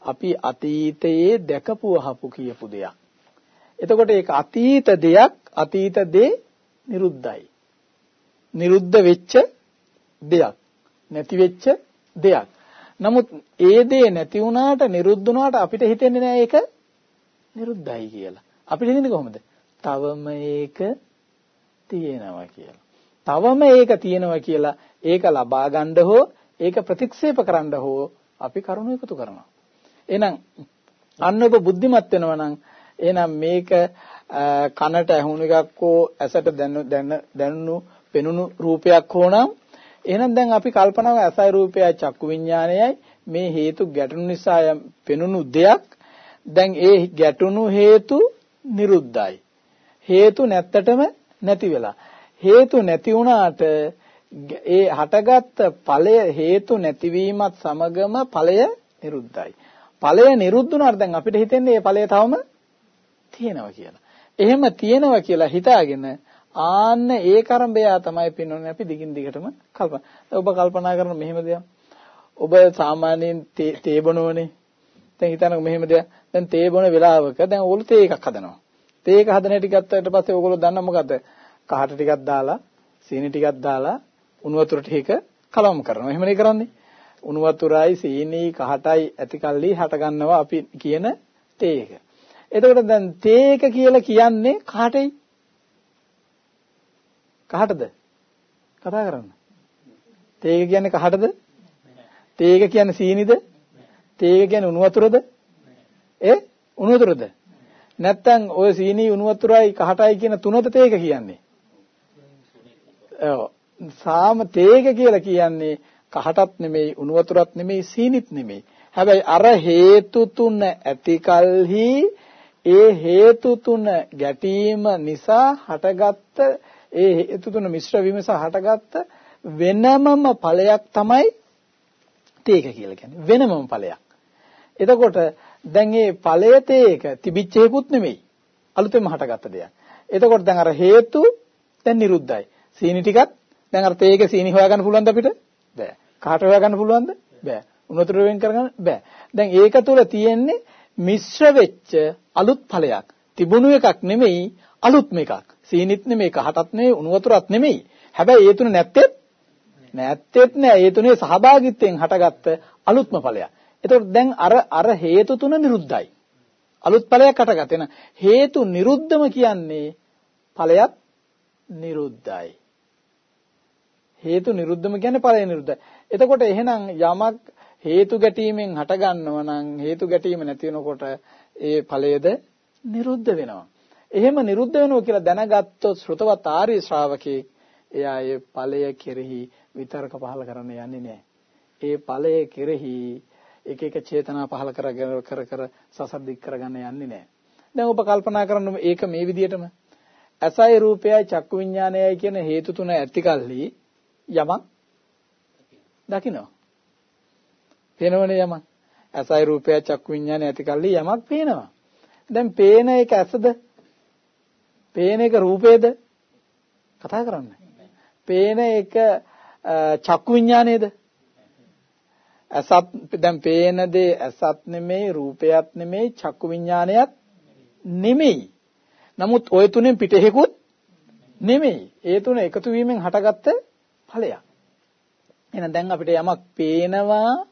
අපි අතීතයේ දැකපු අහපු කියපු දෙයක්. එතකොට ඒක අතීත දෙයක් අතීත දේ නිරුද්ධයි. නිරුද්ධ වෙච්ච දෙයක්. නැති වෙච්ච දෙයක්. නමුත් ඒ දේ නැති වුණාට නිරුද්ධ වුණාට අපිට හිතෙන්නේ නෑ ඒක නිරුද්ධයි කියලා. අපිට හිතෙන්නේ කොහොමද? තවම ඒක තියෙනවා කියලා. තවම ඒක තියෙනවා කියලා ඒක ලබා ගන්න හෝ ඒක ප්‍රතික්ෂේප කරන්න හෝ අපි කරුණු එකතු කරනවා. එහෙනම් අන්න ඔබ බුද්ධිමත් වෙනවා නම් එහෙනම් මේක කනට ඇහුණු එකක් හෝ ඇසට දැනුණු පෙනුණු රූපයක් හෝනම් එහෙනම් දැන් අපි කල්පනාව ඇසයි රූපයයි චක්කු විඥානයයි මේ හේතු ගැටුණු නිසා පෙනුණු දෙයක් දැන් ඒ ගැටුණු හේතු නිරුද්ධයි හේතු නැත්තටම නැති වෙලා හේතු නැති වුණාට ඒ හටගත් ඵලය හේතු නැතිවීමත් සමගම ඵලය නිරුද්ධයි. ඵලය නිරුද්ධ වුණාට දැන් අපිට හිතෙන්නේ මේ ඵලය තවම තියෙනවා කියලා. එහෙම තියෙනවා කියලා හිතාගෙන ආන්න ඒ කරඹයා තමයි පින්නෝනේ අපි දිගින් දිගටම කල්පනා. ඔබ කල්පනා කරන මෙහෙම දෙයක්. ඔබ සාමාන්‍යයෙන් තේ බොනවනේ. දැන් හිතන්නකො මෙහෙම දෙයක්. දැන් තේ බොන වෙලාවක දැන් ඕගොල්ලෝ තේ එකක් හදනවා. තේ එක හදන හැටි ගත්තට පස්සේ ඕගොල්ලෝ දන්න මොකද්ද? කහට ටිකක් දාලා, සීනි ටිකක් දාලා, උණු වතුර ටික කලවම් කරනවා. එහෙමනේ කරන්නේ. උණු වතුරයි, සීනි, කහටයි ඇති කල්ලි හට ගන්නවා අපි කියන තේ එක. එතකොට දැන් තේ එක කියලා කියන්නේ කාටයි? කහටද? කතා කරන්න. තේග කියන්නේ කහටද? තේග කියන්නේ සීනිද? තේග කියන්නේ උණු වතුරද? ඒ උණු වතුරද? නැත්තම් ඔය සීනි උණු වතුරයි කහටයි කියන තුනද තේග කියන්නේ? ඔව්. සාම තේග කියලා කියන්නේ කහටත් නෙමෙයි උණු වතුරත් නෙමෙයි සීනිත් නෙමෙයි. හැබැයි අර හේතු තුන ඇතිකල්හි ඒ හේතු තුන ගැටීම නිසා හටගත්ත ඒ හේතු තුන මිශ්‍ර වීම සහ හටගත්ත වෙනමම ඵලයක් තමයි තේක කියලා කියන්නේ. වෙනමම ඵලයක්. එතකොට දැන් මේ ඵලය තේක තිබිච්ච හේකුත් නෙමෙයි. අලුතෙන්ම හටගත්ත දෙයක්. එතකොට දැන් අර හේතු දැන් නිරුද්ධයි. සීනි ටිකත් දැන් අර තේක සීනි හොයාගන්න පුළුවන්ද අපිට? බෑ. කාට හොයාගන්න පුළුවන්ද? බෑ. උණුතර වෙන් කරගන්න බෑ. දැන් ඒක තුල තියෙන්නේ මිශ්‍ර වෙච්ච අලුත් ඵලයක්. තිබුණු එකක් නෙමෙයි අලුත්ම එකක්. සීනිත් නෙමෙයි කහටත් නෙමෙයි උණු වතුරත් නෙමෙයි. හැබැයි ඒ තුන නැත්තේත් නැත්තේත් නෑ. ඒ තුනේ සහභාගීත්වයෙන් හටගත්ත අලුත්ම ඵලයක්. එතකොට දැන් අර අර හේතු තුන නිරුද්ධයි. අලුත් ඵලයක් හටගත. එන හේතු නිරුද්ධම කියන්නේ ඵලයක් නිරුද්ධයි. හේතු නිරුද්ධම කියන්නේ ඵලය නිරුද්ධයි. එතකොට එහෙනම් යමක් හේතු ගැටීමෙන් හටගන්නව නම් හේතු ගැටීම නැති වෙනකොට ඒ ඵලයේද නිරුද්ධ වෙනවා. එහෙම නිරුද්ධ වෙනවා කියලා දැනගත්තොත් ශ්‍රතවත් ආර්ය ශ්‍රාවකේ එයා ඒ ඵලය කෙරෙහි විතරක පහල කරන්න යන්නේ නැහැ. ඒ ඵලය කෙරෙහි එක එක චේතනා පහල කරගෙන කර කර සසර දික් කරගන්න යන්නේ නැහැ. දැන් ඔබ කල්පනා කරන්න ඒක මේ විදිහටම අසයි රූපයයි චක්කු විඥානයයි කියන හේතු තුන ඇතිකල්හි යමක් දකිනවා. පේනවනේ යමක්. අසයි රූපයයි චක්කු විඥානය ඇතිකල්හි යමක් පේනවා. දැන් පේන එක ඇසද පේන එක රූපේද? කතා කරන්න. පේන එක චක්කු විඥානයේද? අසත් දැන් පේන දේ අසත් නෙමෙයි රූපයත් නෙමෙයි චක්කු විඥානයත් නෙමෙයි. නමුත් ওই තුනෙන් පිටහෙකුත් නෙමෙයි. ඒ තුන එකතු වීමෙන් හටගත්ත ඵලයක්. එහෙනම් දැන් අපිට යමක් පේනවා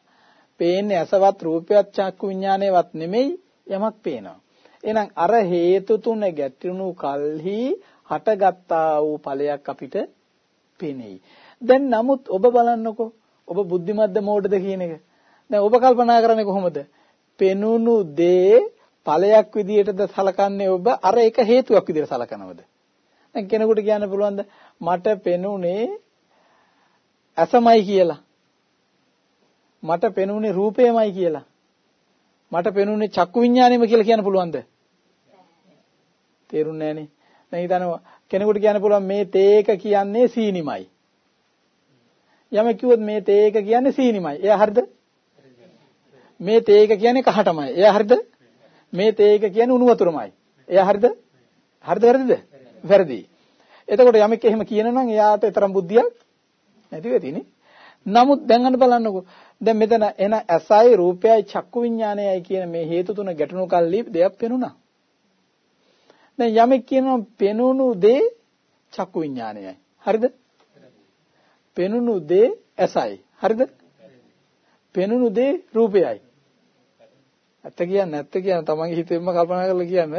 පේන්නේ අසවත් රූපයත් චක්කු විඥානයවත් නෙමෙයි යමක් පේනවා. එහෙනම් අර හේතු තුන ගැටුණු කල්හි හටගත්තා වූ ඵලයක් අපිට පෙනෙයි. දැන් නමුත් ඔබ බලන්නකෝ ඔබ බුද්ධිමත්ද මෝඩද කියන එක. දැන් ඔබ කල්පනා කරන්නේ කොහොමද? පෙනුණු දේ ඵලයක් විදියටද සලකන්නේ ඔබ අර එක හේතුවක් විදියට සලකනවද? දැන් කෙනෙකුට කියන්න පුළුවන්ද මට පෙනුනේ ඇසමයි කියලා. මට පෙනුනේ රූපයමයි කියලා. මට පෙනුනේ චක්කු විඥානෙම කියලා කියන්න පුළුවන්ද? තේරුන්නේ නැහනේ. දැන් හිතනවා කෙනෙකුට කියන්න පුළුවන් මේ තේක කියන්නේ සීනිමයි. යමෙක් කිව්වොත් මේ තේක කියන්නේ සීනිමයි. එයා හරිද? මේ තේක කියන්නේ කහටමයි. එයා හරිද? මේ තේක කියන්නේ උණු වතුරමයි. එයා හරිද? හරිද වැරදිද? වැරදි. එතකොට යමෙක් එහෙම කියනනම් එයාට තරම් බුද්ධියක් නැති වෙතිනේ. නමුත් දැන් අන්න බලන්නකෝ දැන් මෙතන එන ඇසයි රූපයයි චක්කු විඥානයයි කියන මේ හේතු තුන ගැටුණු කල්ලි දෙයක් පෙනුණා. දැන් යමෙක් කියනවා පෙනුණු දේ චක්කු විඥානයයි. හරිද? පෙනුණු දේ ඇසයි. හරිද? පෙනුණු දේ රූපයයි. ඇත්ත කියන්නේ නැත්ත කියන තමන්ගේ හිතෙන්ම කල්පනා කරලා කියන්න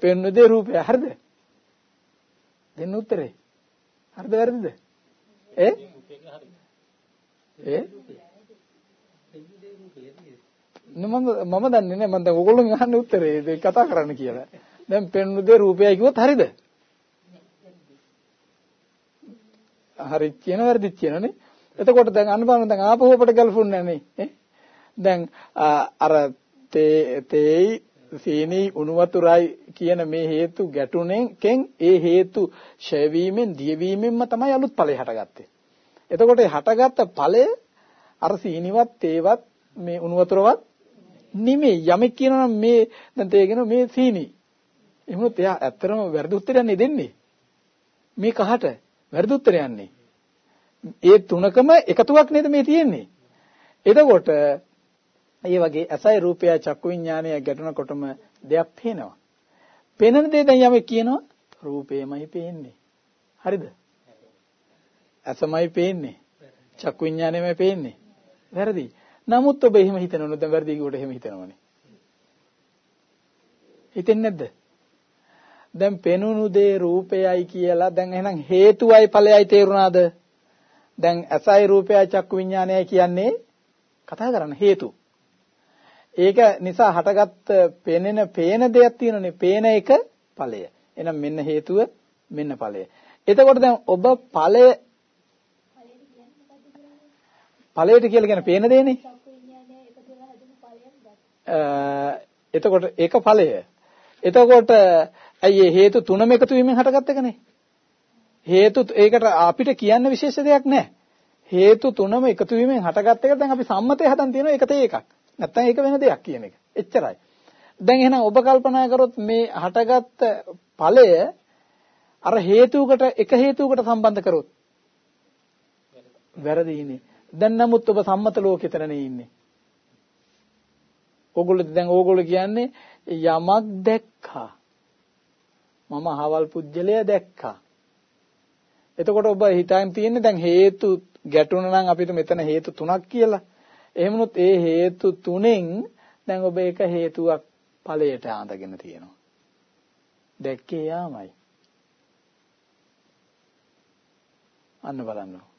පෙනුණු දේ රූපය. හරිද? දෙන්න උත්තරේ. හරිද වැරදිද? ඒ? Eh? ඒ? මම මම දන්නේ නැහැ මම දැන් ඕගොල්ලෝ අහන්නේ උත්තරේ කතා කරන්න කියලා. දැන් පෙනුණු දේ රූපයයි කිව්වොත් හරිද? හරි කියන වැරදිත් කියනනේ. එතකොට දැන් අන්න බලන්න දැන් ආපහු අපට ගැලපුන්නේ නැහැ eh? දැන් අර තේ තේයි සීනි උණු වතුරයි කියන මේ හේතු ගැටුණෙන් කෙන් ඒ හේතු ඡය වීමෙන් දිය වීමෙන්ම තමයි අලුත් ඵලය හටගත්තේ. එතකොට හටගත්ත ඵලය අර සීනිවත් තේවත් මේ උණු වතුරවත් නිමේ යමෙක් කියනවා මේ දැන් තේගෙන මේ සීනි. එහෙමත් එයා ඇත්තටම වැරදි උත්තරයක් දෙන්නේ. මේ කහට වැරදි උත්තරයක් යන්නේ. ඒ තුනකම එකතුවක් නේද මේ තියෙන්නේ. එතකොට ඒ වගේ ඇසයි රූපය චක්කු විඥානය ගැටෙනකොටම දෙයක් පේනවා. පේනන දේ දැන් යමෙක් කියනවා රූපේමයි පේන්නේ. හරිද? ඇසමයි පේන්නේ. චක්කු විඥානයමයි පේන්නේ. වැරදි. නමුත් ඔබ එහෙම හිතනවනේ දැන් වැරදි කිව්වට එහෙම හිතනවනේ. හිතෙන්නේ නැද්ද? දැන් පෙනුණු දේ රූපයයි කියලා දැන් එහෙනම් හේතුවයි ඵලයයි තේරුණාද? දැන් ඇසයි රූපයයි චක්කු විඥානයයි කියන්නේ කතා කරන්න හේතු. ඒක නිසා හටගත්ත පෙනෙන පේන දෙයක් තියෙනනේ පේන එක ඵලය. එහෙනම් මෙන්න හේතුව මෙන්න ඵලය. එතකොට දැන් ඔබ ඵලය ඵලයට කියලා කියන පේන දෙන්නේ. එතකොට ඒක ඵලය. එතකොට ඇයි හේතු තුනම එකතු වීමෙන් හටගත්ත එකනේ. හේතු ඒකට අපිට කියන්න විශේෂ දෙයක් නැහැ. හේතු තුනම එකතු වීමෙන් හටගත්ත එකට දැන් අපි සම්මතය හදන් තියෙනවා එක තේ එකක්. නැත්තම් ඒක වෙන දෙයක් කියන එක. එච්චරයි. දැන් එහෙනම් ඔබ කල්පනා කරොත් මේ හටගත්ත ඵලය අර හේතුවකට එක හේතුවකට සම්බන්ධ කරොත් වැරදිනේ. දැන් නමුත් ඔබ සම්මත ලෝකෙතරනේ ඉන්නේ. ඕගොල්ලෝ දැන් ඕගොල්ලෝ කියන්නේ යමක් දැක්කා. මම අහවල් පුජ්‍යලය දැක්කා. එතකොට ඔබ හිතන් තියෙන්නේ දැන් හේතු ගැටුණා නම් අපිට මෙතන හේතු තුනක් කියලා. එහෙමනොත් ඒ හේතු තුනෙන් දැන් ඔබ එක හේතුවක් ඵලයට ආඳගෙන තියෙනවා. දැක්කේ යාමයි. අන්න බලන්න.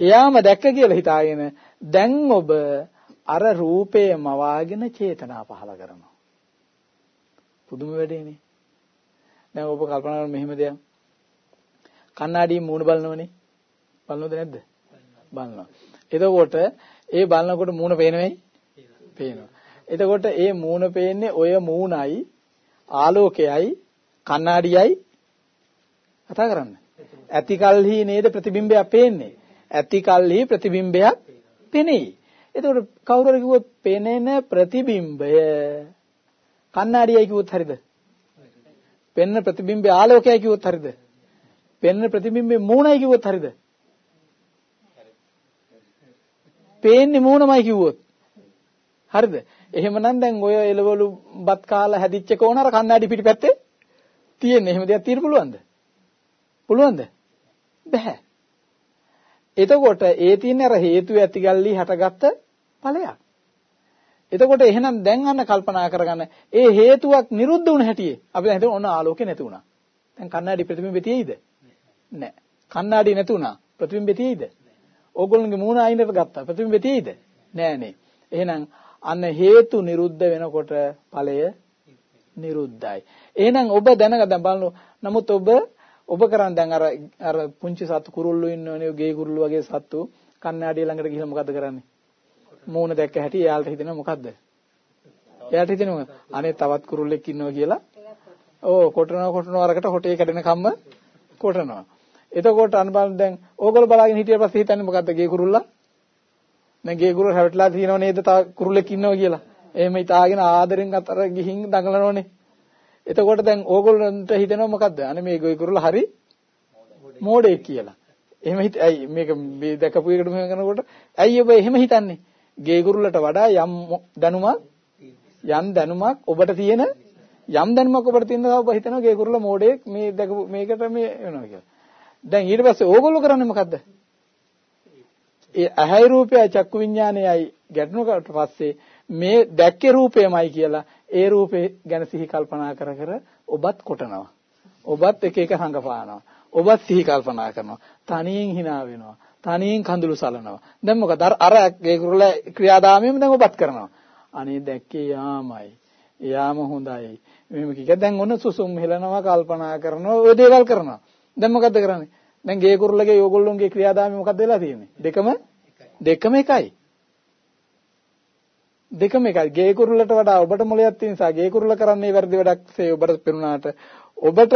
එයාම දැක්ක කියලා හිතාගෙන දැන් ඔබ අර රූපය මවාගෙන චේතනා පහල කරනවා. පුදුම වැඩේනේ. දැන් ඔබ කල්පනා කරන මෙහෙම දෙයක්. කණ්ණාඩියෙන් මූණ බලනවනේ. බලනවද නැද්ද? බලනවා. එතකොට ඒ බලනකොට මූණ පේනවෙයි? පේනවා. එතකොට ඒ මූණ පේන්නේ ඔය මූණයි ආලෝකයයි කණ්ණාඩියයි කතා කරන්න. ඇති කල්හි නේද ප්‍රතිබිම්බයක් පේන්නේ. ඇති කල්හි ප්‍රතිබිම්බයක් පෙනෙයි. එතකොට කවුරු හරි කිව්වොත් පෙනෙන ප්‍රතිබිම්බය කණ්ණාඩියයි කිව්වොත් හරිද? පෙනෙන ප්‍රතිබිම්බය ආලෝකයයි කිව්වොත් හරිද? පෙනෙන ප්‍රතිබිම්බේ මූණයි කිව්වොත් හරිද? පේන්නේ මූණමයි කිව්වොත්. හරිද? එහෙමනම් දැන් ඔය එළවලු බත් කාලා හැදිච්ච කෝණ අර කණ්ණාඩි පිටිපැත්තේ තියෙන්නේ. එහෙම දෙයක් තියෙන්න පුළුවන්ද? පුළුවන්ද? බෑ. එතකොට ඒ තියෙන අර හේතු ඇතිගල්ලි හටගත්ත ඵලයක්. එතකොට එහෙනම් දැන් අන්න කල්පනා කරගන්න ඒ හේතුවක් නිරුද්ධ වුණ හැටියේ අපි දැන් හිතමු ඔන්න ආලෝකේ නැති වුණා. දැන් කණ්ණාඩි ප්‍රතිබිම්බේ තියෙයිද? නැහැ. කණ්ණාඩි නැති වුණා. ප්‍රතිබිම්බේ තියෙයිද? ඕගොල්ලෝගේ මූණ ආයිනට ගත්තා. ප්‍රතිබිම්බේ තියෙයිද? නෑනේ. එහෙනම් අන්න හේතු නිරුද්ධ වෙනකොට ඵලය නිරුද්ධයි. එහෙනම් ඔබ දැනගන්න බලන්න. නමුත් ඔබ ඔබ කරන් දැන් අර අර පුංචි සත්තු කුරුල්ලෝ ඉන්නවනේ ගේ කුරුල්ලෝ වගේ සත්තු කන්නඩිය ළඟට ගිහලා මොකද කරන්නේ? මූණ දැක්ක හැටි එයාලට හිතෙනවා මොකද්ද? එයාට හිතෙනවා අනේ තවත් කුරුල්ලෙක් ඉන්නවා කියලා. ඕ කොටනවා කොටනවා අරකට හොටේ කැඩෙන කම්ම කොටනවා. එතකොට අනබල දැන් ඕගොල්ලෝ බලාගෙන හිටියට පස්සේ හිතන්නේ මොකද්ද ගේ කුරුල්ලා? දැන් ගේ කුරුල්ලා හැවටලා තියෙනව නේද තව කුරුල්ලෙක් ඉන්නවා කියලා. එහෙම හිතාගෙන ආදරෙන් අතර ගිහින් දඟලනවනේ. එතකොට දැන් ඕගොල්ලන්ට හිතෙනවා මොකද්ද? අනේ මේ ගේ කුරුල්ලා හරි මෝඩෙක් කියලා. එහෙම හිත ඇයි මේක මේ දැකපු එකට මෙහෙම කරනකොට ඇයි ඔබ එහෙම හිතන්නේ? ගේ කුරුල්ලට වඩා යම් දැනුමක් යම් දැනුමක් ඔබට තියෙන යම් දැනුමක් ඔබට තියෙනවා ඔබ හිතනවා ගේ කුරුල්ල මෝඩෙක් මේ දැකපු මේකට මේ වෙනවා කියලා. දැන් ඊට පස්සේ ඕගොල්ලෝ කරන්නේ මොකද්ද? ඒ ඇහැයි රූපයයි චක්කු විඥානයයි ගැටුණකට පස්සේ මේ දැක්කේ රූපයමයි කියලා ඒ රූපේ ගැන සිහි කල්පනා කර කර ඔබත් කොටනවා. ඔබත් එක එක හංගපානවා. ඔබත් සිහි කල්පනා කරනවා. තනියෙන් hina වෙනවා. තනියෙන් කඳුළු සලනවා. දැන් මොකද අර අර ඒ කුරුල ක්‍රියාදාමයෙන් දැන් ඔබත් කරනවා. අනේ දැක්කේ යාමයි. යාම හොඳයි. මෙහෙම කික දැන් ඔන්න සුසුම් හෙලනවා කල්පනා කරනවා ඔය දේවල් කරනවා. දැන් මොකද්ද කරන්නේ? දැන් ගේ කුරුල්ලගේ ඕගොල්ලෝගේ ක්‍රියාදාමය මොකද්ද වෙලා තියෙන්නේ? දෙකම දෙකම එකයි. දෙකම එකයි. ගේ කුරුල්ලට වඩා ඔබට මොලයක් තියෙන නිසා ගේ කුරුල්ල කරන්නේ වැරදි වැඩක්සේ ඔබට පෙනුනාට ඔබට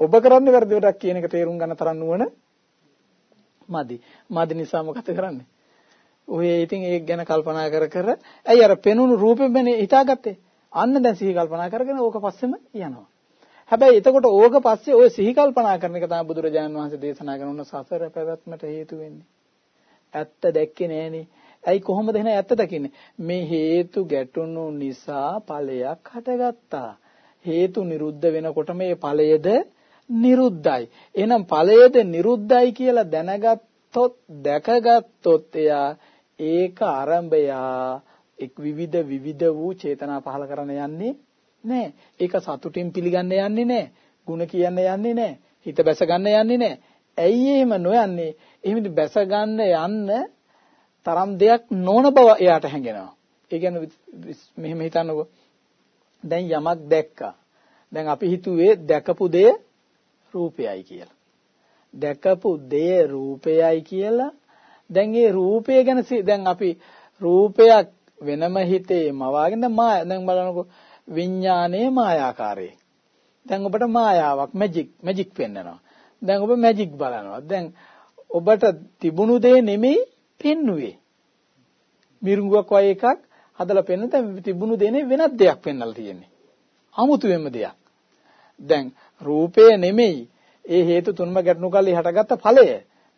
ඔබ කරන්නේ වැරදි වැඩක් කියන එක තේරුම් ගන්න තරම් නුවණ මදි. මදි නිසා මොකද කරන්නේ? ඔය ඉතින් ඒක ගැන කල්පනා කර කර ඇයි අර පෙනුණු රූපෙමනේ හිතාගත්තේ. අන්න දැන් සිහි කල්පනා කරගෙන ඕක පස්සෙම යනවා. හැබැයි එතකොට ඕක පස්සේ ඔය සිහි කල්පනා කරන එක තමයි බුදුරජාණන් වහන්සේ දේශනා කරන උන සසර පැවැත්මට හේතු වෙන්නේ. ඇත්ත දැක්කේ නෑනේ. ඇයි කොහොමද එහෙනම් ඇත්ත දකින්නේ? මේ හේතු ගැටුණු නිසා ඵලයක් හටගත්තා. හේතු නිරුද්ධ වෙනකොට මේ ඵලයේද නිරුද්ධයි. එහෙනම් ඵලයේද නිරුද්ධයි කියලා දැනගත්තොත් දැකගත්තොත් එයා ඒක ආරම්භයා එක් විවිධ විවිධ වූ චේතනා පහල කරන්න යන්නේ නෑ. ඒක සතුටින් පිළිගන්න යන්නේ නෑ. ಗುಣ කියන්න යන්නේ නෑ. හිත බැස ගන්න යන්නේ නෑ. ඇයි එහෙම නොයන්නේ? එහෙම බැස ගන්න යන්න තරම් දෙයක් නොවන බව එයාට හැඟෙනවා. ඒ කියන්නේ මෙහෙම හිතන්නකෝ. දැන් යමක් දැක්කා. දැන් අපි හිතුවේ දැකපු දේ රූපයයි කියලා. දැකපු දේ රූපයයි කියලා දැන් ඒ රූපය ගැන දැන් අපි රූපයක් වෙනම හිතේ මවාගෙන මා දැන් බලනකො විඥානයේ මායාකාරයේ. දැන් ඔබට මායාවක් මැජික් මැජික් පෙන්නනවා. දැන් ඔබ මැජික් බලනවා. දැන් ඔබට තිබුණු දේ නෙමෙයි පෙන්නුවේ. මිරිඟුවක් වගේ එකක් හදලා පෙන්න දැන් තිබුණු දේනේ වෙනත් දෙයක් පෙන්වලා තියෙන්නේ. අමුතුවෙන්ම දෙයක්. දැන් රූපය නෙමෙයි ඒ හේතු තුනම ගැටුණු කල්ලි හටගත්ත ඵලය.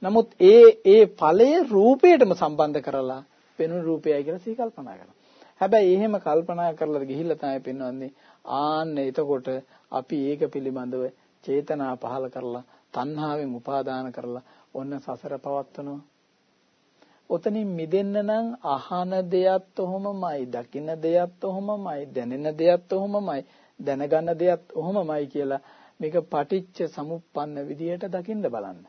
නමුත් ඒ ඒ ඵලය රූපයටම සම්බන්ධ කරලා පෙනුණු රූපයයි කියලා සිහි කල්පනා කරනවා. හැබැයි එහෙම කල්පනා කරලා ගිහිල්ලා තමයි පෙන්වන්නේ ආන්න එතකොට අපි ඒක පිළිබඳව චේතනා පහල කරලා තණ්හාවෙන් උපාදාන කරලා ඔන්න සසර පවත්වනවා. ඔතනින් මිදෙන්න නම් අහන දෙයත් ඔහොමමයි, දකින දෙයත් ඔහොමමයි, දැනෙන දෙයත් ඔහොමමයි, දැනගන්න දෙයත් ඔහොමමයි කියලා මේක පටිච්ච සමුප්පන්න විදියට දකින්න බලන්න.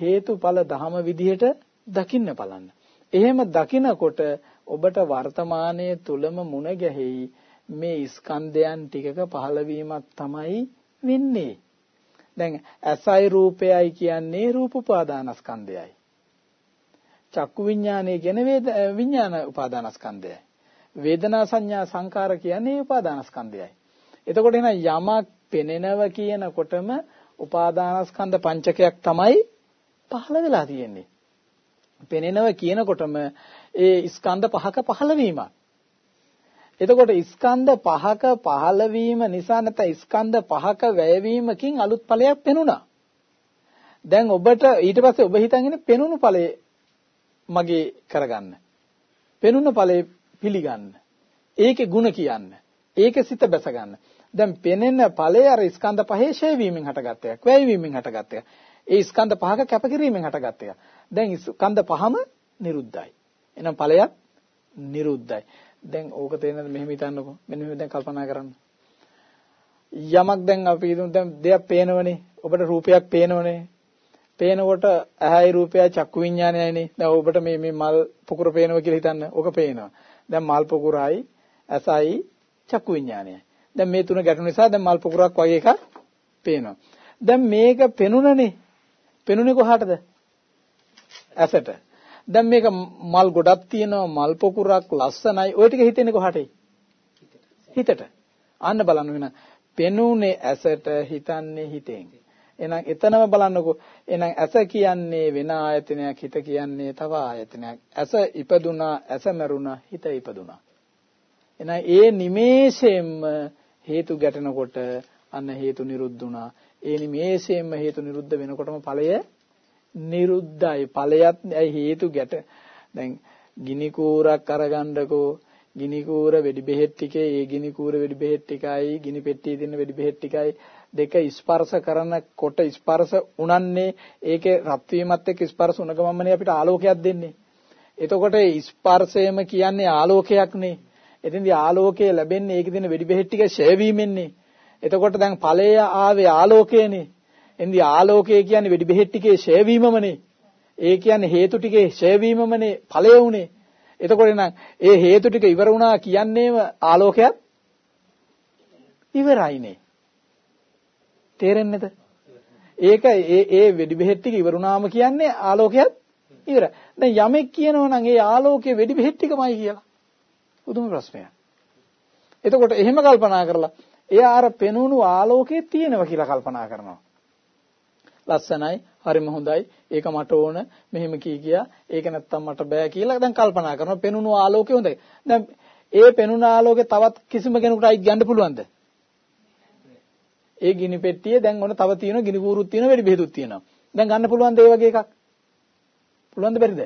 හේතුඵල ධම විදියට දකින්න බලන්න. එහෙම දකිනකොට ඔබට වර්තමානයේ තුලම මුණ ගැහෙයි මේ ස්කන්ධයන් ටිකක පහළවීමක් තමයි වෙන්නේ. දැන් ඇසයි රූපයයි කියන්නේ රූප උපාදානස්කන්ධයයි. චක්කු විඥානය කියන්නේ විඥාන උපාදානස්කන්ධයයි. වේදනා සංඥා සංකාර කියන්නේ උපාදානස්කන්ධයයි. එතකොට එහෙනම් යමක් පෙනෙනව කියනකොටම උපාදානස්කන්ධ පංචකයක් තමයි පහළ වෙලා තියෙන්නේ. පෙනෙනව කියනකොටම ඒ ස්කන්ධ පහක පහළවීමක්. එතකොට ස්කන්ධ පහක පහළවීම නිසා නැත්නම් ස්කන්ධ පහක වැයවීමකින් අලුත් ඵලයක් පෙනුණා. දැන් ඔබට ඊට පස්සේ ඔබ හිතන් ඉන්නේ පෙනුණු ඵලය මගේ කරගන්න. පෙනුණු ඵලය පිළිගන්න. ඒකේ ಗುಣ කියන්න. ඒකේ සිත බැස ගන්න. දැන් පෙනෙන ඵලය අර ස්කන්ධ පහේ ෂේ වීමෙන් හටගත් එකක්. වැය වීමෙන් හටගත් එකක්. ඒ ස්කන්ධ පහක කැපකිරීමෙන් හටගත් එකක්. දැන් ස්කන්ධ පහම නිරුද්ධයි. එහෙනම් ඵලයක් නිරුද්ධයි. දැන් ඕක තේරෙනවද මෙහෙම හිතන්නකෝ. මෙන්න මෙහෙම දැන් කල්පනා කරන්න. යමක් දැන් අපි හිතමු දැන් දෙයක් පේනවනේ. ඔබට රූපයක් පේනවනේ. පේනකොට ඇහැයි රූපයයි චක්කු විඥානයයිනේ. දැන් ඔබට මේ මේ මල් පොකුර පේනවා කියලා හිතන්න. ඕක පේනවා. දැන් මල් පොකුරයි ඇසයි චක්කු විඥානයයි. දැන් මේ තුන ගැටුණු නිසා දැන් මල් පොකුරක් වගේ එකක් පේනවා. දැන් මේක පෙනුනනේ. පෙනුනේ කොහාටද? ඇසට. දැන් මේක මල් ගොඩක් තියෙනවා මල් පොකුරක් ලස්සනයි. ওই ටික හිතෙන්නේ කොහාටයි? හිතට. අන්න බලන්න වෙන. පෙනුනේ ඇසට හිතන්නේ හිතෙන්. එහෙනම් එතනම බලන්නකෝ. එහෙනම් ඇස කියන්නේ වෙන ආයතනයක් හිත කියන්නේ තව ආයතනයක්. ඇස ඉපදුනා ඇස මරුණා හිත ඉපදුනා. එහෙනම් ඒ නිමේෂයෙන්ම හේතු ගැටෙනකොට අන්න හේතු නිරුද්ධ වුණා. ඒ නිමේෂයෙන්ම හේතු නිරුද්ධ වෙනකොටම ඵලය නිරුද්ධයි. ඵලයත් ඇයි හේතු ගැට දැන් ගිනි කූරක් අරගන්නකෝ ගිනි කූර වෙඩි බෙහෙත් ටිකේ ඒ ගිනි කූර වෙඩි බෙහෙත් ටිකයි ගිනි පෙට්ටියේ තියෙන වෙඩි බෙහෙත් ටිකයි දෙක ස්පර්ශ කරනකොට ස්පර්ශ උනන්නේ ඒකේ රත් වීමත් එක්ක ස්පර්ශ උන ගමන්නේ අපිට ආලෝකයක් දෙන්නේ. එතකොට ස්පර්ශයම කියන්නේ ආලෝකයක් නේ. එතෙන්දී ආලෝකය ලැබෙන්නේ ඒකේ තියෙන වෙඩි බෙහෙත් ටික ෂය වීමෙන්නේ. එතකොට දැන් ඵලය ආවේ ආලෝකයනේ. එන්දී ආලෝකය කියන්නේ වෙඩි බෙහෙත් ටිකේ ෂය වීමමනේ. ඒ කියන්නේ හේතු ටිකේ ෂය වීමමනේ ඵලය උනේ. එතකොට නම් ඒ හේතු ටික ඉවර වුණා කියන්නේම ආලෝකයක් ඉවරයිනේ. තේරෙන්නේද? ඒක ඒ ඒ වෙඩි බෙහෙත් ටික ඉවරුනාම කියන්නේ ආලෝකයක් ඉවරයි. දැන් යමෙක් කියනවා නම් ඒ ආලෝකයේ වෙඩි බෙහෙත් ටිකමයි කියලා. පුදුම ප්‍රශ්නයක්. එතකොට එහෙම කල්පනා කරලා එයා අර පෙනුණු ආලෝකයේ තියෙනවා කියලා කල්පනා කරනවා. ලස්සනයි, හරිම හොඳයි, ඒක මට ඕන, මෙහෙම කී ගියා, ඒක නැත්තම් මට බෑ කියලා දැන් කල්පනා කරනවා. පෙනුණු ආලෝකය හොඳයි. දැන් ඒ පෙනුණු ආලෝකේ තවත් කිසිම කෙනෙකුට අයි ගන්න පුළුවන්ද? ඒ ගිනි පෙට්ටියේ දැන් ඔන්න තව තියෙනවා ගිනි කූරුත් තියෙනවා වෙඩි බෙහෙතුත් තියෙනවා. දැන් ගන්න පුළුවන්ද ඒ වගේ එකක්? පුළුවන්ද බැරිද?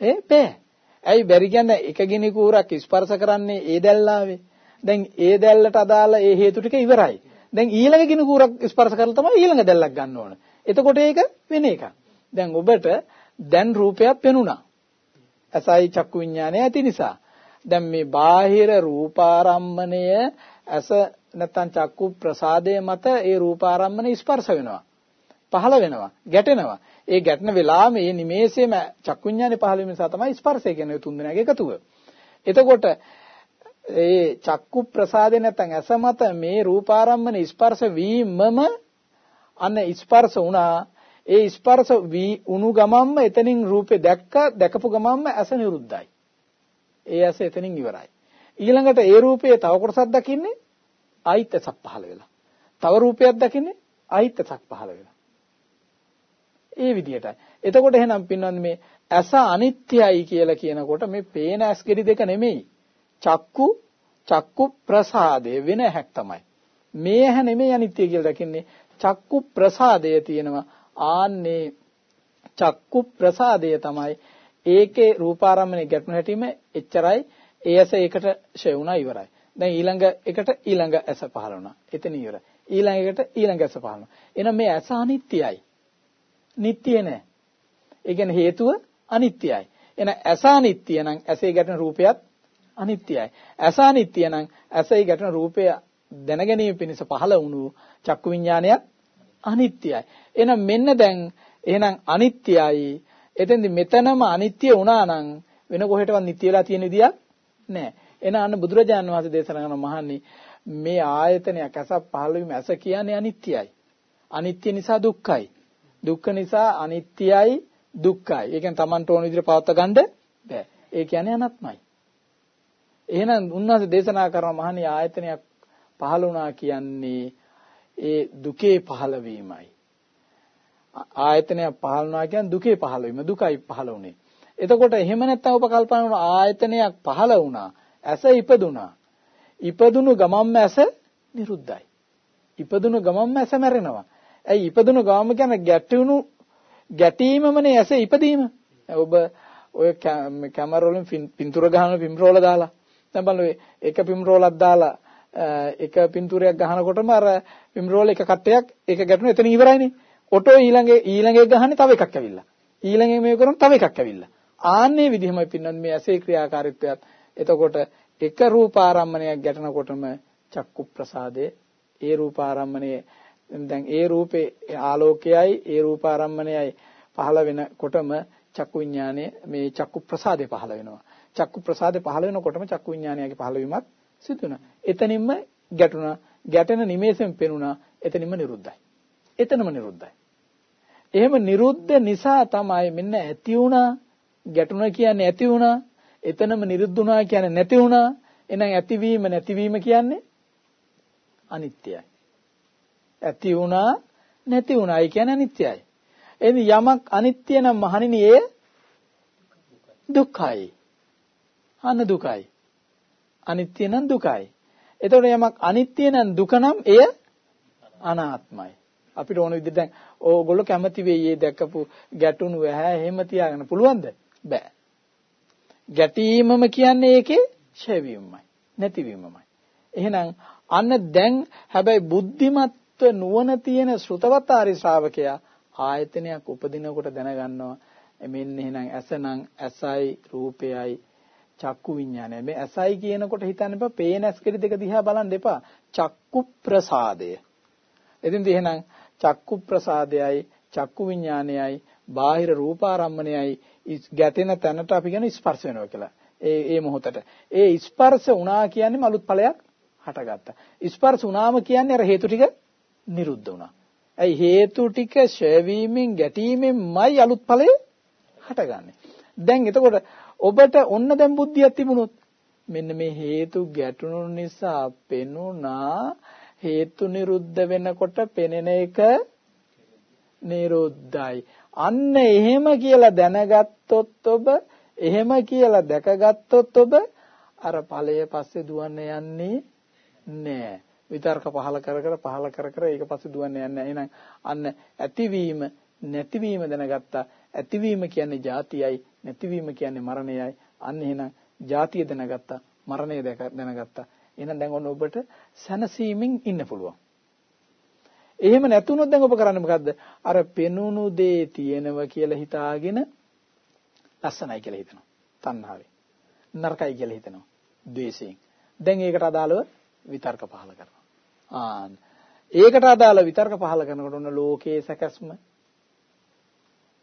ඒ බෑ. ඇයි බැරි කියන්නේ එක ගිනි කූරක් ස්පර්ශ කරන්නේ ඒ දැල්ලාවේ. දැන් ඒ දැල්ලට අදාළ ඒ හේතු ටික ඉවරයි. දැන් ඊළඟ ගිනි කූරක් ස්පර්ශ කරලා තමයි ඊළඟ දැල්ලක් ගන්න ඕන. එතකොට ඒක වෙන එකක්. දැන් ඔබට දැන් රූපයක් පෙනුණා. අසයි චක්කු විඥානය ඇති නිසා. දැන් මේ බාහිර රූපාරම්මණය ඇස නැත්තම් චක්කු ප්‍රසාදයේ මත ඒ රූපාරම්මණය ස්පර්ශ වෙනවා. පහළ වෙනවා, ගැටෙනවා. ඒ ගැටෙන වෙලාව මේ නිමේෂයේම චක්කුඥානේ පහළ වීම නිසා තමයි ස්පර්ශය කියන්නේ තුන් දෙනාගේ එකතුව. එතකොට ඒ චක්කු ප්‍රසාදේ නැත්නම් ඇස මත මේ රූපාරම්මන ස්පර්ශ වීමම අන්න ස්පර්ශ වුණා ඒ ස්පර්ශ වී උණු ගමම්ම එතනින් රූපේ දැක්ක දැකපු ගමම්ම ඇස නිරුද්ධයි ඒ ඇස එතනින් ඉවරයි ඊළඟට ඒ රූපයේ තව කොටසක් දකින්නේ ආයිත් ඇසක් පහළ වෙලා තව රූපයක් දකින්නේ ආයිත් ඇසක් පහළ වෙලා ඒ විදිහටයි එතකොට එහෙනම් පින්වන්ද මේ ඇස අනිත්‍යයි කියලා කියනකොට මේ පේන ඇස් ගෙඩි දෙක නෙමෙයි චක්කු චක්කු ප්‍රසාදය වෙන හැක් තමයි. මේ ඇහැ නෙමෙයි අනිත්‍ය කියලා දකින්නේ. චක්කු ප්‍රසාදය තියෙනවා. ආන්නේ චක්කු ප්‍රසාදය තමයි ඒකේ රූපාරම්මනේ ගැටුණු හැටිම එච්චරයි ඒ ඇස ඒකට ෂය වුණා ඉවරයි. දැන් ඊළඟ එකට ඊළඟ ඇස පහළ වුණා. එතන ඉවරයි. ඊළඟ එකට ඊළඟ ඇස පහළ වුණා. එහෙනම් මේ ඇස අනිත්‍යයි. නිට්ටිය නෑ. ඒ කියන්නේ හේතුව අනිත්‍යයි. එහෙනම් ඇස අනිත්‍ය නම් ඇසේ ගැටෙන රූපයත් අනිත්‍යයි. ඇස අනිත්‍ය නම් ඇසයි ගැටෙන රූපය දැනගැනීම පිණිස පහළ වුණු චක්කු විඥානයත් අනිත්‍යයි. එහෙනම් මෙන්න දැන් එහෙනම් අනිත්‍යයි. එතෙන්දි මෙතනම අනිත්‍ය වුණා නම් වෙන කොහෙටවත් නිට්ටය වෙලා තියෙන විදියක් නැහැ. එහෙනම් අන්න බුදුරජාණන් වහන්සේ දේශනා කරන මහන්නේ මේ ආයතනයක් ඇස පහළ වීම ඇස කියන්නේ අනිත්‍යයි. අනිත්‍ය නිසා දුක්ඛයි. දුක්ඛ නිසා අනිත්‍යයි දුක්ඛයි. ඒ කියන්නේ Tamanට ඕන විදිහට පවත්වා ගන්න බෑ. ඒ කියන්නේ අනාත්මයි. එහෙනම් උන්වහන්සේ දේශනා කරන මහණී ආයතනයක් පහළ වුණා කියන්නේ ඒ දුකේ පහළ වීමයි. ආයතනයක් පහළ වුණා කියන්නේ දුකේ පහළ වීම දුකයි පහළ වුණේ. එතකොට එහෙම නැත්නම් ඔබ කල්පනා කරන ආයතනයක් පහළ වුණා. ඇස ඉපදුනා. ඉපදුණු ගමම්ම ඇස නිරුද්ධයි. ඉපදුණු ගමම්ම ඇස මැරෙනවා. ඇයි ඉපදුණු ගමම කියන්නේ ගැටුණු ගැටීමමනේ ඇස ඉපදීම. ඔබ ඔය කැමරා වලින් පින්තූර ගහන පින්රෝල දාලා දැන් බලන්න එක පිම්රෝලක් දාලා එක පින්තූරයක් ගහනකොටම අර පිම්රෝල එක කට්ටයක් ඒක ගැටුණ එතන ඉවරයිනේ. ඔටෝ ඊළඟ ඊළඟ එක ගහන්නේ තව එකක් ඇවිල්ලා. ඊළඟ මේ කරන තව එකක් ඇවිල්ලා. ආන්නේ විදිහමයි පින්නත් මේ ඇසේ ක්‍රියාකාරීත්වයත්. එතකොට එක රූපාරම්මණයක් ගැටෙනකොටම චක්කු ප්‍රසාදේ ඒ රූපාරම්මණයේ දැන් ඒ රූපේ ආලෝකයයි ඒ රූපාරම්මණයයි පහළ වෙනකොටම චක්කු විඥානයේ මේ චක්කු ප්‍රසාදේ පහළ වෙනවා. චක්කු ප්‍රසාදේ පහළ වෙනකොටම චක්කු විඥානයගේ පහළවීමත් සිදු වෙනවා. එතනින්ම ගැටුණා. ගැටෙන නිමේෂයෙන් පෙනුණා. එතනින්ම නිරුද්ධයි. එතනම නිරුද්ධයි. එහෙම නිරුද්ධ නිසා තමයි මෙන්න ඇති වුණා ගැටුණා කියන්නේ ඇති වුණා. එතනම නිරුද්ධ වුණා කියන්නේ නැති වුණා. එහෙනම් ඇතිවීම නැතිවීම කියන්නේ අනිත්‍යයි. ඇති වුණා නැති වුණායි කියන්නේ අනිත්‍යයි. එහෙනම් යමක් අනිත්‍ය නම් මහණෙනි ඒ දුක්ඛයි. අන්න දුකයි. අනිත්‍ය නම් දුකයි. එතකොට යමක් අනිත්‍ය නම් දුක නම් එය අනාත්මයි. අපිට ඕන විදිහට දැන් ඕගොල්ලෝ කැමති වෙයි මේ දැකපු ගැටුණු ඇහැ එහෙම තියාගන්න පුළුවන්ද? බෑ. ගැටීමම කියන්නේ ඒකේ ඡේවීමයි නැතිවීමමයි. එහෙනම් අන්න දැන් හැබැයි බුද්ධිමත්ව නුවණ තියෙන ශ්‍රුතවත් ආරි ශ්‍රාවකයා ආයතනයක් උපදිනකොට දැනගන්නවා මෙන්න එහෙනම් ඇසනම් ඇසයි රූපයයි චක්කු විඥානය. මේ ඇසයි කියනකොට හිතන්න එපා පේන ඇස් කෙරි දෙක දිහා බලන්න එපා. චක්කු ප්‍රසාදය. එදින්ද එහෙනම් චක්කු ප්‍රසාදයයි චක්කු විඥානයයි බාහිර රූපාරම්මණයයි ගැටෙන තැනට අපි කියන ස්පර්ශ වෙනවා කියලා. ඒ ඒ මොහොතට. ඒ ස්පර්ශ වුණා කියන්නේ මලුත් ඵලයක් හටගත්තා. ස්පර්ශ වුණාම කියන්නේ අර හේතු ටික නිරුද්ධ වුණා. ඇයි හේතු ටික ෂය වීමෙන් ගැටීමෙන්මයි අලුත් ඵලය හටගන්නේ. දැන් එතකොට ඔබට ඔන්න දැන් බුද්ධියක් තිබුණොත් මෙන්න මේ හේතු ගැටුණු නිසා පෙනුණා හේතු නිරුද්ධ වෙනකොට පෙනෙන එක නිරුද්ධයි. අන්න එහෙම කියලා දැනගත්තොත් ඔබ එහෙම කියලා දැකගත්තොත් ඔබ අර ඵලය පස්සේ දුවන්න යන්නේ නෑ. විතර්ක පහල කර කර පහල කර කර ඒක පස්සේ දුවන්න යන්නේ එහෙනම් අන්න ඇතිවීම නැතිවීම දැනගත්තා. ඇතිවීම කියන්නේ ජාතියයි නැතිවීම කියන්නේ මරණයයි. අන්න එහෙනම් ජාතිය දැනගත්තා මරණය දැනගත්තා. එහෙනම් දැන් ඔන්න ඔබට සැනසීමෙන් ඉන්න පුළුවන්. එහෙම නැතුනොත් දැන් ඔබ කරන්නේ මොකද්ද? අර පෙනුණු දේ තියෙනව කියලා හිතාගෙන ලස්සනයි කියලා හිතනවා. තණ්හාවෙන්. නරකයි කියලා හිතනවා. ද්වේෂයෙන්. දැන් ඒකට අදාළව විතර්ක පහල කරනවා. ආන්. ඒකට අදාළ විතර්ක පහල කරනකොට ඔන්න ලෝකයේ සැකස්ම.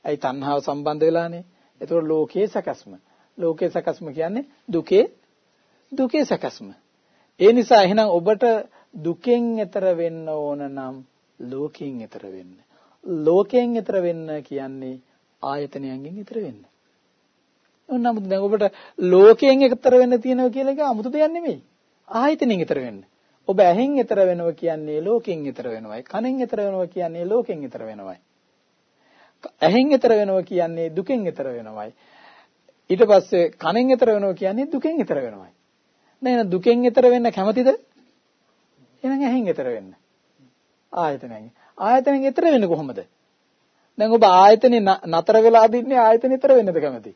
ඇයි තණ්හාව සම්බන්ධ වෙලානේ? ඒතකොට ලෝකයේ සැකස්ම. ලෝකයේ සැකස්ම කියන්නේ දුකේ දුකේ සැකස්ම. ඒ නිසා එහෙනම් ඔබට දුකෙන් එතර වෙන්න ඕන නම් ලෝකයෙන් එතර වෙන්න. ලෝකයෙන් එතර වෙන්න කියන්නේ ආයතනයන්ගෙන් එතර වෙන්න. නමුත් දැන් ඔබට ලෝකයෙන් එතර වෙන්න තියෙනවා කියලා එක 아무තු දෙයක් නෙමෙයි. ආයතනෙන් එතර වෙන්න. ඔබ ඇහෙන් එතර වෙනවා කියන්නේ ලෝකෙන් එතර වෙනවයි. කනෙන් එතර වෙනවා කියන්නේ ලෝකෙන් එතර වෙනවයි. ඇහෙන් එතර වෙනවා කියන්නේ දුකෙන් එතර වෙනවයි. ඊට පස්සේ කනෙන් එතර වෙනවා කියන්නේ දුකෙන් එතර වෙනවයි. දැන් දුකෙන් එතර වෙන්න කැමතිද? එහෙනම් ඇහෙන් එතර වෙන්න. ආයතනයෙන්. ආයතනයෙන් එතර වෙන්නේ කොහොමද? දැන් ඔබ ආයතනේ නතර වෙලා අදින්නේ ආයතනේ එතර වෙන්නද කැමති?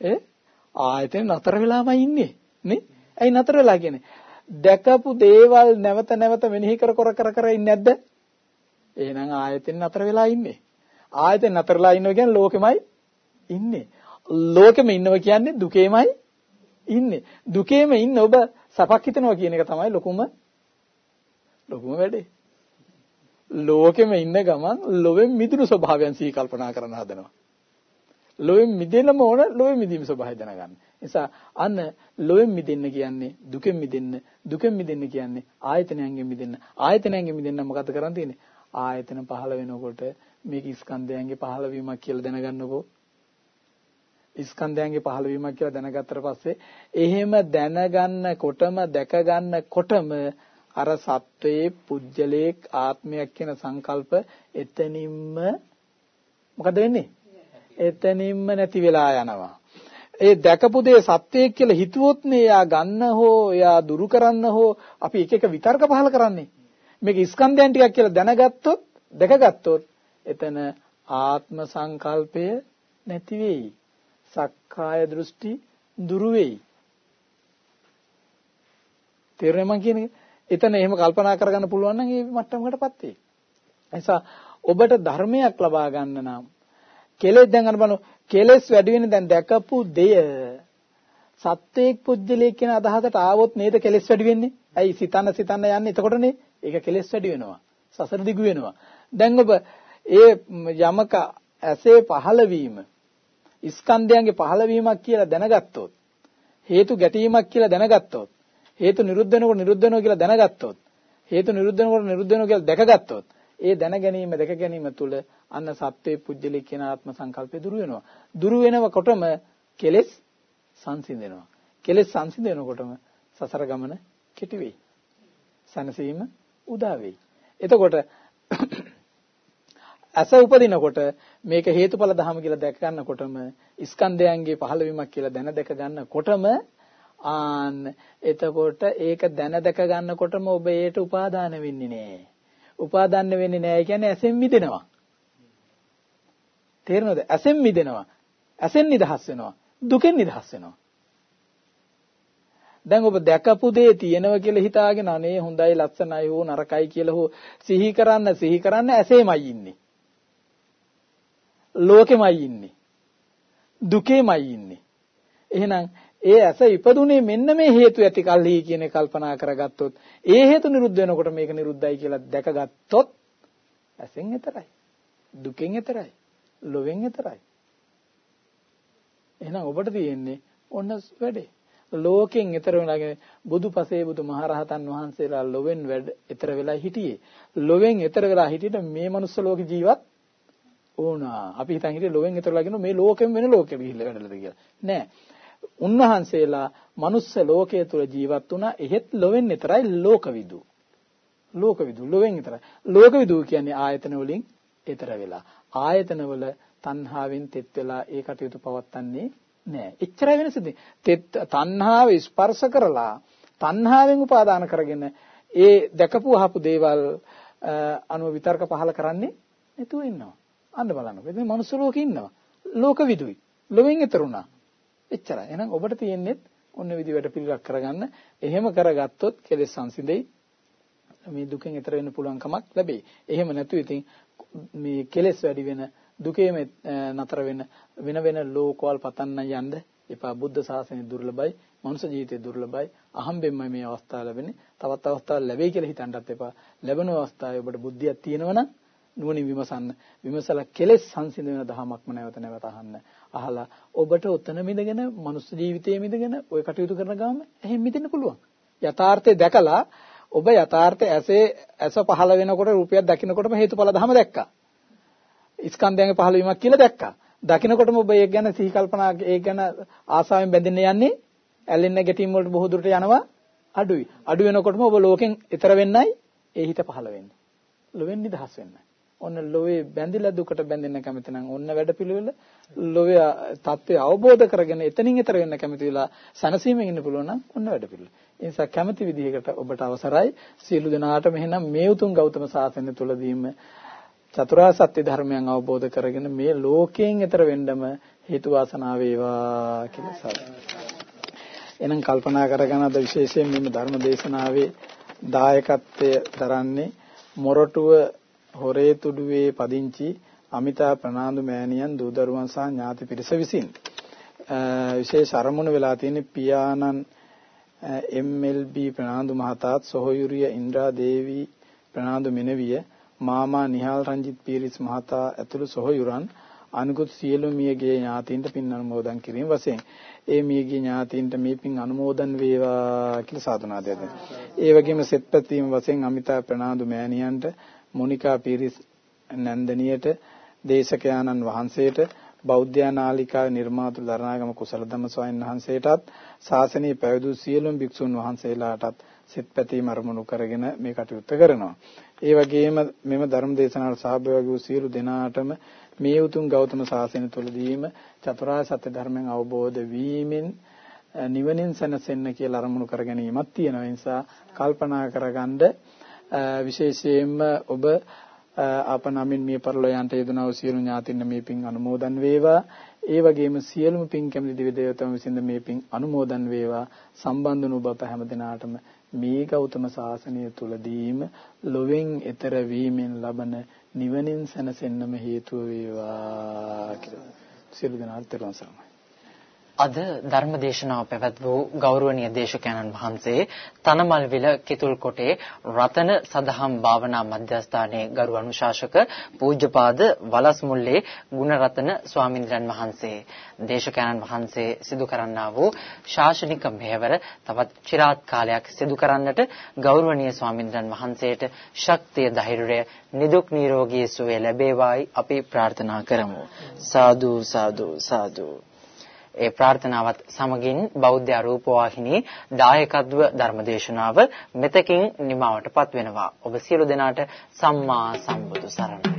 ඈ ආයතනේ නතර වෙලාමයි ඉන්නේ නේ? ඇයි නතර වෙලා කියන්නේ? දැකපු දේවල් නැවත නැවත මෙනෙහි කර කර කර කර ඉන්නේ නැද්ද? එහෙනම් ආයතනේ නතර වෙලා ඉන්නේ. ආයතනේ නතරලා ඉන්නවා කියන්නේ ලෝකෙමයි ඉන්නේ. ලෝකෙම ඉන්නවා කියන්නේ දුකේමයි ඉන්නේ. දුකේම ඉන්න ඔබ සපක් හිතනවා කියන එක තමයි ලොකුම ලොකුම වැඩේ. ලෝකෙම ඉන්න ගමන් ලොවෙන් මිදුණු ස්වභාවයන් සිහි කල්පනා කරන හදනවා. ලොවෙන් මිදෙන්නම ඕන ලොවෙන් මිදීම ස්වභාවය දැනගන්න. නිසා අන්න ලොවෙන් මිදෙන්න කියන්නේ දුකෙන් මිදෙන්න, දුකෙන් මිදෙන්න කියන්නේ ආයතනයන්ගෙන් මිදෙන්න. ආයතනයන්ගෙන් මිදෙන්න මොකද කරන් තියෙන්නේ? ආයතන පහළ වෙනකොට මේක ස්කන්ධයන්ගේ පහළවීමක් කියලා දැනගන්නකෝ. ස්කන්ධයන්ගේ පහළවීමක් කියලා දැනගත්තට පස්සේ එහෙම දැනගන්නකොටම දැකගන්නකොටම අර සත්වයේ පුජ්‍යලේක් ආත්මයක් කියන සංකල්ප එතනින්ම මොකද වෙන්නේ? එතනින්ම නැති වෙලා යනවා. ඒ දැකපු දේ සත්‍යයක් කියලා හිතුවොත් නේ එයා ගන්න හෝ එයා දුරු කරන්න හෝ අපි එක එක විතර්ක පහල කරන්නේ. මේක ස්කන්ධයන් ටිකක් කියලා දැනගත්තොත් දැකගත්තොත් එතන ආත්ම සංකල්පය නැති වෙයි. සක්කාය දෘෂ්ටි දුරු වෙයි. තේරෙන්නේ මං කියන්නේ? එතන එහෙම කල්පනා කරගන්න පුළුවන් නම් ඒ මට්ටමකටපත් වෙයි. නිසා ඔබට ධර්මයක් ලබා ගන්න නම් කෙලෙස් දැන් අන්න බලන්න කෙලෙස් වැඩි වෙන දැන් දැකපු දෙය සත්‍යයක් පුජ්‍යලයක් කියන අදහසට ආවොත් නේද කෙලෙස් වැඩි වෙන්නේ? ඇයි සිතන්න සිතන්න යන්නේ එතකොටනේ ඒක කෙලෙස් වැඩි වෙනවා. සසර දිගු වෙනවා. දැන් ඔබ ඒ යමක ඇසේ පහළ වීම ස්කන්ධයන්ගේ පහළවීමක් කියලා දැනගත්තොත් හේතු ගැටීමක් කියලා දැනගත්තොත් හේතු නිරුද්ධ වෙනකොට නිරුද්ධ වෙනවා කියලා දැනගත්තොත් හේතු නිරුද්ධ වෙනකොට නිරුද්ධ වෙනවා කියලා දැකගත්තොත් ඒ දැන ගැනීම දැක ගැනීම තුළ අන්න සත්වේ පුජ්‍යලි කියන ආත්ම සංකල්පය දුරු වෙනවා. දුරු වෙනකොටම කෙලෙස් සංසිඳෙනවා. කෙලෙස් සංසිඳෙනකොටම සසර ගමන කෙටි වෙයි. සනසීම උදා වෙයි. එතකොට ඇස උපදිනකොට මේක හේතුඵල ධම කියලා දැක ගන්නකොටම ස්කන්ධයන්ගේ පහළවීමක් කියලා දැන දැක ගන්නකොටම ආන්න එතකොට ඒක දැන දැක ගන්නකොටම ඔබ ඒට උපාදාන වෙන්නේ නෑ. උපාදාන වෙන්නේ නෑ කියන්නේ ඇසෙන් මිදෙනවා. තේරෙනවද? ඇසෙන් මිදෙනවා. ඇසෙන් නිදහස් වෙනවා. දුකෙන් නිදහස් වෙනවා. දැන් ඔබ දැකපු දේ තියෙනවා කියලා හිතාගෙන අනේ හොඳයි ලස්සනයි හෝ නරකයි කියලා හෝ සිහි කරන්න සිහි කරන්න ඇසෙමයි ඉන්නේ. ලෝකෙමයි ඉන්නේ. දුකෙමයි ඉන්නේ. එහෙනම් ඒ ඇස ඉපදුනේ මෙන්න මේ හේතු ඇති කල්හි කියන කල්පනා කරගත්තොත් ඒ හේතු නිරුද්ධ වෙනකොට මේක නිරුද්ධයි කියලා දැකගත්තොත් ඇසෙන් එතරයි. දුකෙන් එතරයි. ලොවෙන් එතරයි. එහෙනම් ඔබට තියෙන්නේ ඔන්න වැඩේ. ලෝකෙන් ඈතර වෙලාගෙන බුදුපසේ බුදු මහරහතන් වහන්සේලා ලොවෙන් වැඩ ඈතර වෙලා හිටියේ. ලොවෙන් ඈතර වෙලා හිටියට මේ මනුස්ස ලෝක ජීවත් වුණා. අපි හිතන් හිටියේ ලෝකෙන් ඈතරලා කියන මේ ලෝකෙම වෙන ලෝකෙ ගිහිල්ලා වැඩලද කියලා. නෑ. උන්වහන්සේලා මනුස්ස ලෝකයේ තුල ජීවත් වුණා. එහෙත් ලොවෙන් ඈතරයි ලෝකවිදු. ලෝකවිදු ලොවෙන් විතරයි. ලෝකවිදු කියන්නේ ආයතන වලින් ඈතර වෙලා. ආයතන වල තණ්හාවෙන් තෙත් වෙලා ඒ කටයුතු පවත්න්නේ නෑ. එච්චරයි වෙනස තියෙන්නේ. තණ්හාව ස්පර්ශ කරලා තණ්හාවෙන් උපාදාන කරගෙන ඒ දැකපු අහපු දේවල් අනුව විතර්ක පහල කරන්නේ නැතුව ඉන්නවා. අන්න බලන්නකො. ඉතින් මනුස්ස ලෝකේ ඉන්නවා. ලෝක විදුයි. ලොවෙන් ඈතරුණා. එච්චරයි. එහෙනම් ඔබට තියෙන්නේ ඔන්න විදි වැඩ පිළිලක් කරගන්න. එහෙම කරගත්තොත් කෙලෙස් සංසිඳෙයි. මේ දුකෙන් ඈතර වෙන්න පුළුවන් කමක් ලැබෙයි. එහෙම නැතු ඉතින් මේ කෙලෙස් වැඩි වෙන දුකේම නතර වෙන වෙන වෙන ලෝකවල පතන්න යන්න එපා බුද්ධ ශාසනය දුර්ලභයි මනුෂ්‍ය ජීවිතය දුර්ලභයි අහම්බෙන්මයි මේ අවස්ථාව ලැබෙන්නේ තවත් අවස්ථාවක් ලැබෙයි කියලා හිතන්නත් එපා ලැබෙන අවස්ථාවේ ඔබට බුද්ධියක් තියෙනවනම් නුවණින් විමසන්න විමසලා කෙලෙස් සංසිඳ වෙන දහමක්ම නැවත නැවත අහන්න අහලා ඔබට උතන මිදගෙන මනුෂ්‍ය ජීවිතයේ මිදගෙන ওই කටයුතු කරන ගාම එහෙම මිදෙන්න පුළුවන් යථාර්ථය දැකලා ඔබ යථාර්ථය ඇසේ ඇස පහළ වෙනකොට රූපයක් දකින්නකොටම හේතුඵල ධම දැක්කා ස්කන්ධයන්ගේ පහළවීමක් කියලා දැක්කා. දකින්නකොටම ඔබ ඒක ගැන සිහි කල්පනා ඒක ගැන ආසාවෙන් බැඳෙන්න යන්නේ ඇලෙන්න ගැටීම් වලට බොහෝ දුරට යනවා අඩුයි. අඩු වෙනකොටම ඔබ ලෝකෙන් ඈතර වෙන්නයි ඒ හිත පහළ වෙන්නේ. ලොවෙන් නිදහස් වෙන්නයි. ඔන්න ලෝවේ බැඳිලා දුකට බැඳෙන්න කැමති නම් ඔන්න වැඩපිළිවෙල ලෝවේ தත්ත්වය අවබෝධ කරගෙන එතනින් ඈතර වෙන්න කැමති වෙලා සනසීමෙන් ඉන්න පුළුවන් නම් ඔන්න වැඩපිළිවෙල. ඒ නිසා කැමති විදිහකට ඔබට අවසරයි සියලු දෙනාටම එහෙනම් මේ උතුම් ගෞතම සාසනය තුලදීම චතුරාර්ය සත්‍ය ධර්මයන් අවබෝධ කරගෙන මේ ලෝකයෙන් එතර වෙන්නම හේතු වාසනා වේවා කියලා සාදුනා. එහෙනම් කල්පනා කරගෙන අද විශේෂයෙන් මේ ධර්ම දේශනාවේ දායකත්වය දරන්නේ මොරටුව හොරේතුඩුවේ පදිංචි අමිතා ප්‍රනාන්දු මෑණියන් දූ දරුවන් සහ ඥාති පිරිස විසින් විශේෂ අරමුණ වෙලා තියෙන පියාණන් MLB ප්‍රනාන්දු මහතාත් සොහොයුරිය ඉන්ද්‍රා දේවී ප්‍රනාන්දු මෙනවිය මාමා නිහාල් රංජිත් පීරිස් මහතා ඇතුළු සොහොයුරන් අනිකුත් සියලු මියගේ ඥාතීන්ට පින් අනුමෝදන් කිරීම වශයෙන් ඒ මියගේ ඥාතීන්ට මේ පින් අනුමෝදන් වේවා කියලා සාදුනාදයක් දෙනවා. ඒ වගේම සෙත්පැතීම වශයෙන් අමිතා ප්‍රනාන්දු මෑණියන්ට මොනිකා පීරිස් නන්දනියට දේශකයාණන් වහන්සේට බෞද්ධ නාලිකාවේ නිර්මාතෘ දරණාගම කුසලධම්ම ස්වාමීන් වහන්සේටත් ශාසනීය පැවිදි සියලුම භික්ෂුන් වහන්සේලාටත් සිත්පැතීම අරමුණු කරගෙන මේ කටයුත්ත කරනවා. ඒ වගේම මෙම ධර්ම දේශනාවට සහභාගී වූ සියලු දෙනාටම මේ උතුම් ගෞතම සාසනය තුළදීම චතුරාර්ය සත්‍ය ධර්මයන් අවබෝධ වීමෙන් නිවනින් සැනසෙන්න කියලා අරමුණු කර ගැනීමක් තියෙනවා. ඒ නිසා කල්පනා කරගන්න විශේෂයෙන්ම ඔබ අපනමින් මිය පරලෝ යන්ට යෙදුනා වූ සියලු ඥාතින් මේ පින් අනුමෝදන් වේවා. ඒ වගේම සියලුම පින් කැමති දිව්‍ය දේවතාවුන් විසින් මේ පින් අනුමෝදන් වේවා. සම්බන්ධ වූ ඔබ හැම දිනාටම මේ ගෞතම සාසනය තුලදීම ලොවෙන් එතර වීමෙන් ලබන නිවනින් සැනසෙන්නම හේතුව වේවා කියලා සියලු දෙනාට තෙරුවන් සරණයි අද ධර්ම දේශනාව පැවැත් වූ ගෞරවනීය දේශකයන්න් වහන්සේ තනමල්විල කිතුල්කොටේ රතන සදහම් භාවනා මධ්‍යස්ථානයේ ගරු අනුශාසක පූජ්‍යපාද වලස්මුල්ලේ ගුණරතන ස්වාමින්ද්‍රයන් වහන්සේ. දේශකයන්න් වහන්සේ සිදු කරන්නා වූ ශාසනික මෙහෙවර තවත් চিරාත් කාලයක් සිදු කරන්නට ගෞරවනීය ස්වාමින්ද්‍රයන් වහන්සේට ශක්තිය ධෛර්යය නිදුක් නිරෝගී සුවය ලැබේවායි අපි ප්‍රාර්ථනා කරමු. සාදු සාදු සාදු. ඒ ප්‍රාර්ථනාවත් සමගින් බෞද්ධ රූපවාහිනී දායකත්ව ධර්මදේශනාව මෙතකින් නිමවටපත් වෙනවා. ඔබ සියලු දෙනාට සම්මා සම්බුදු සරණයි.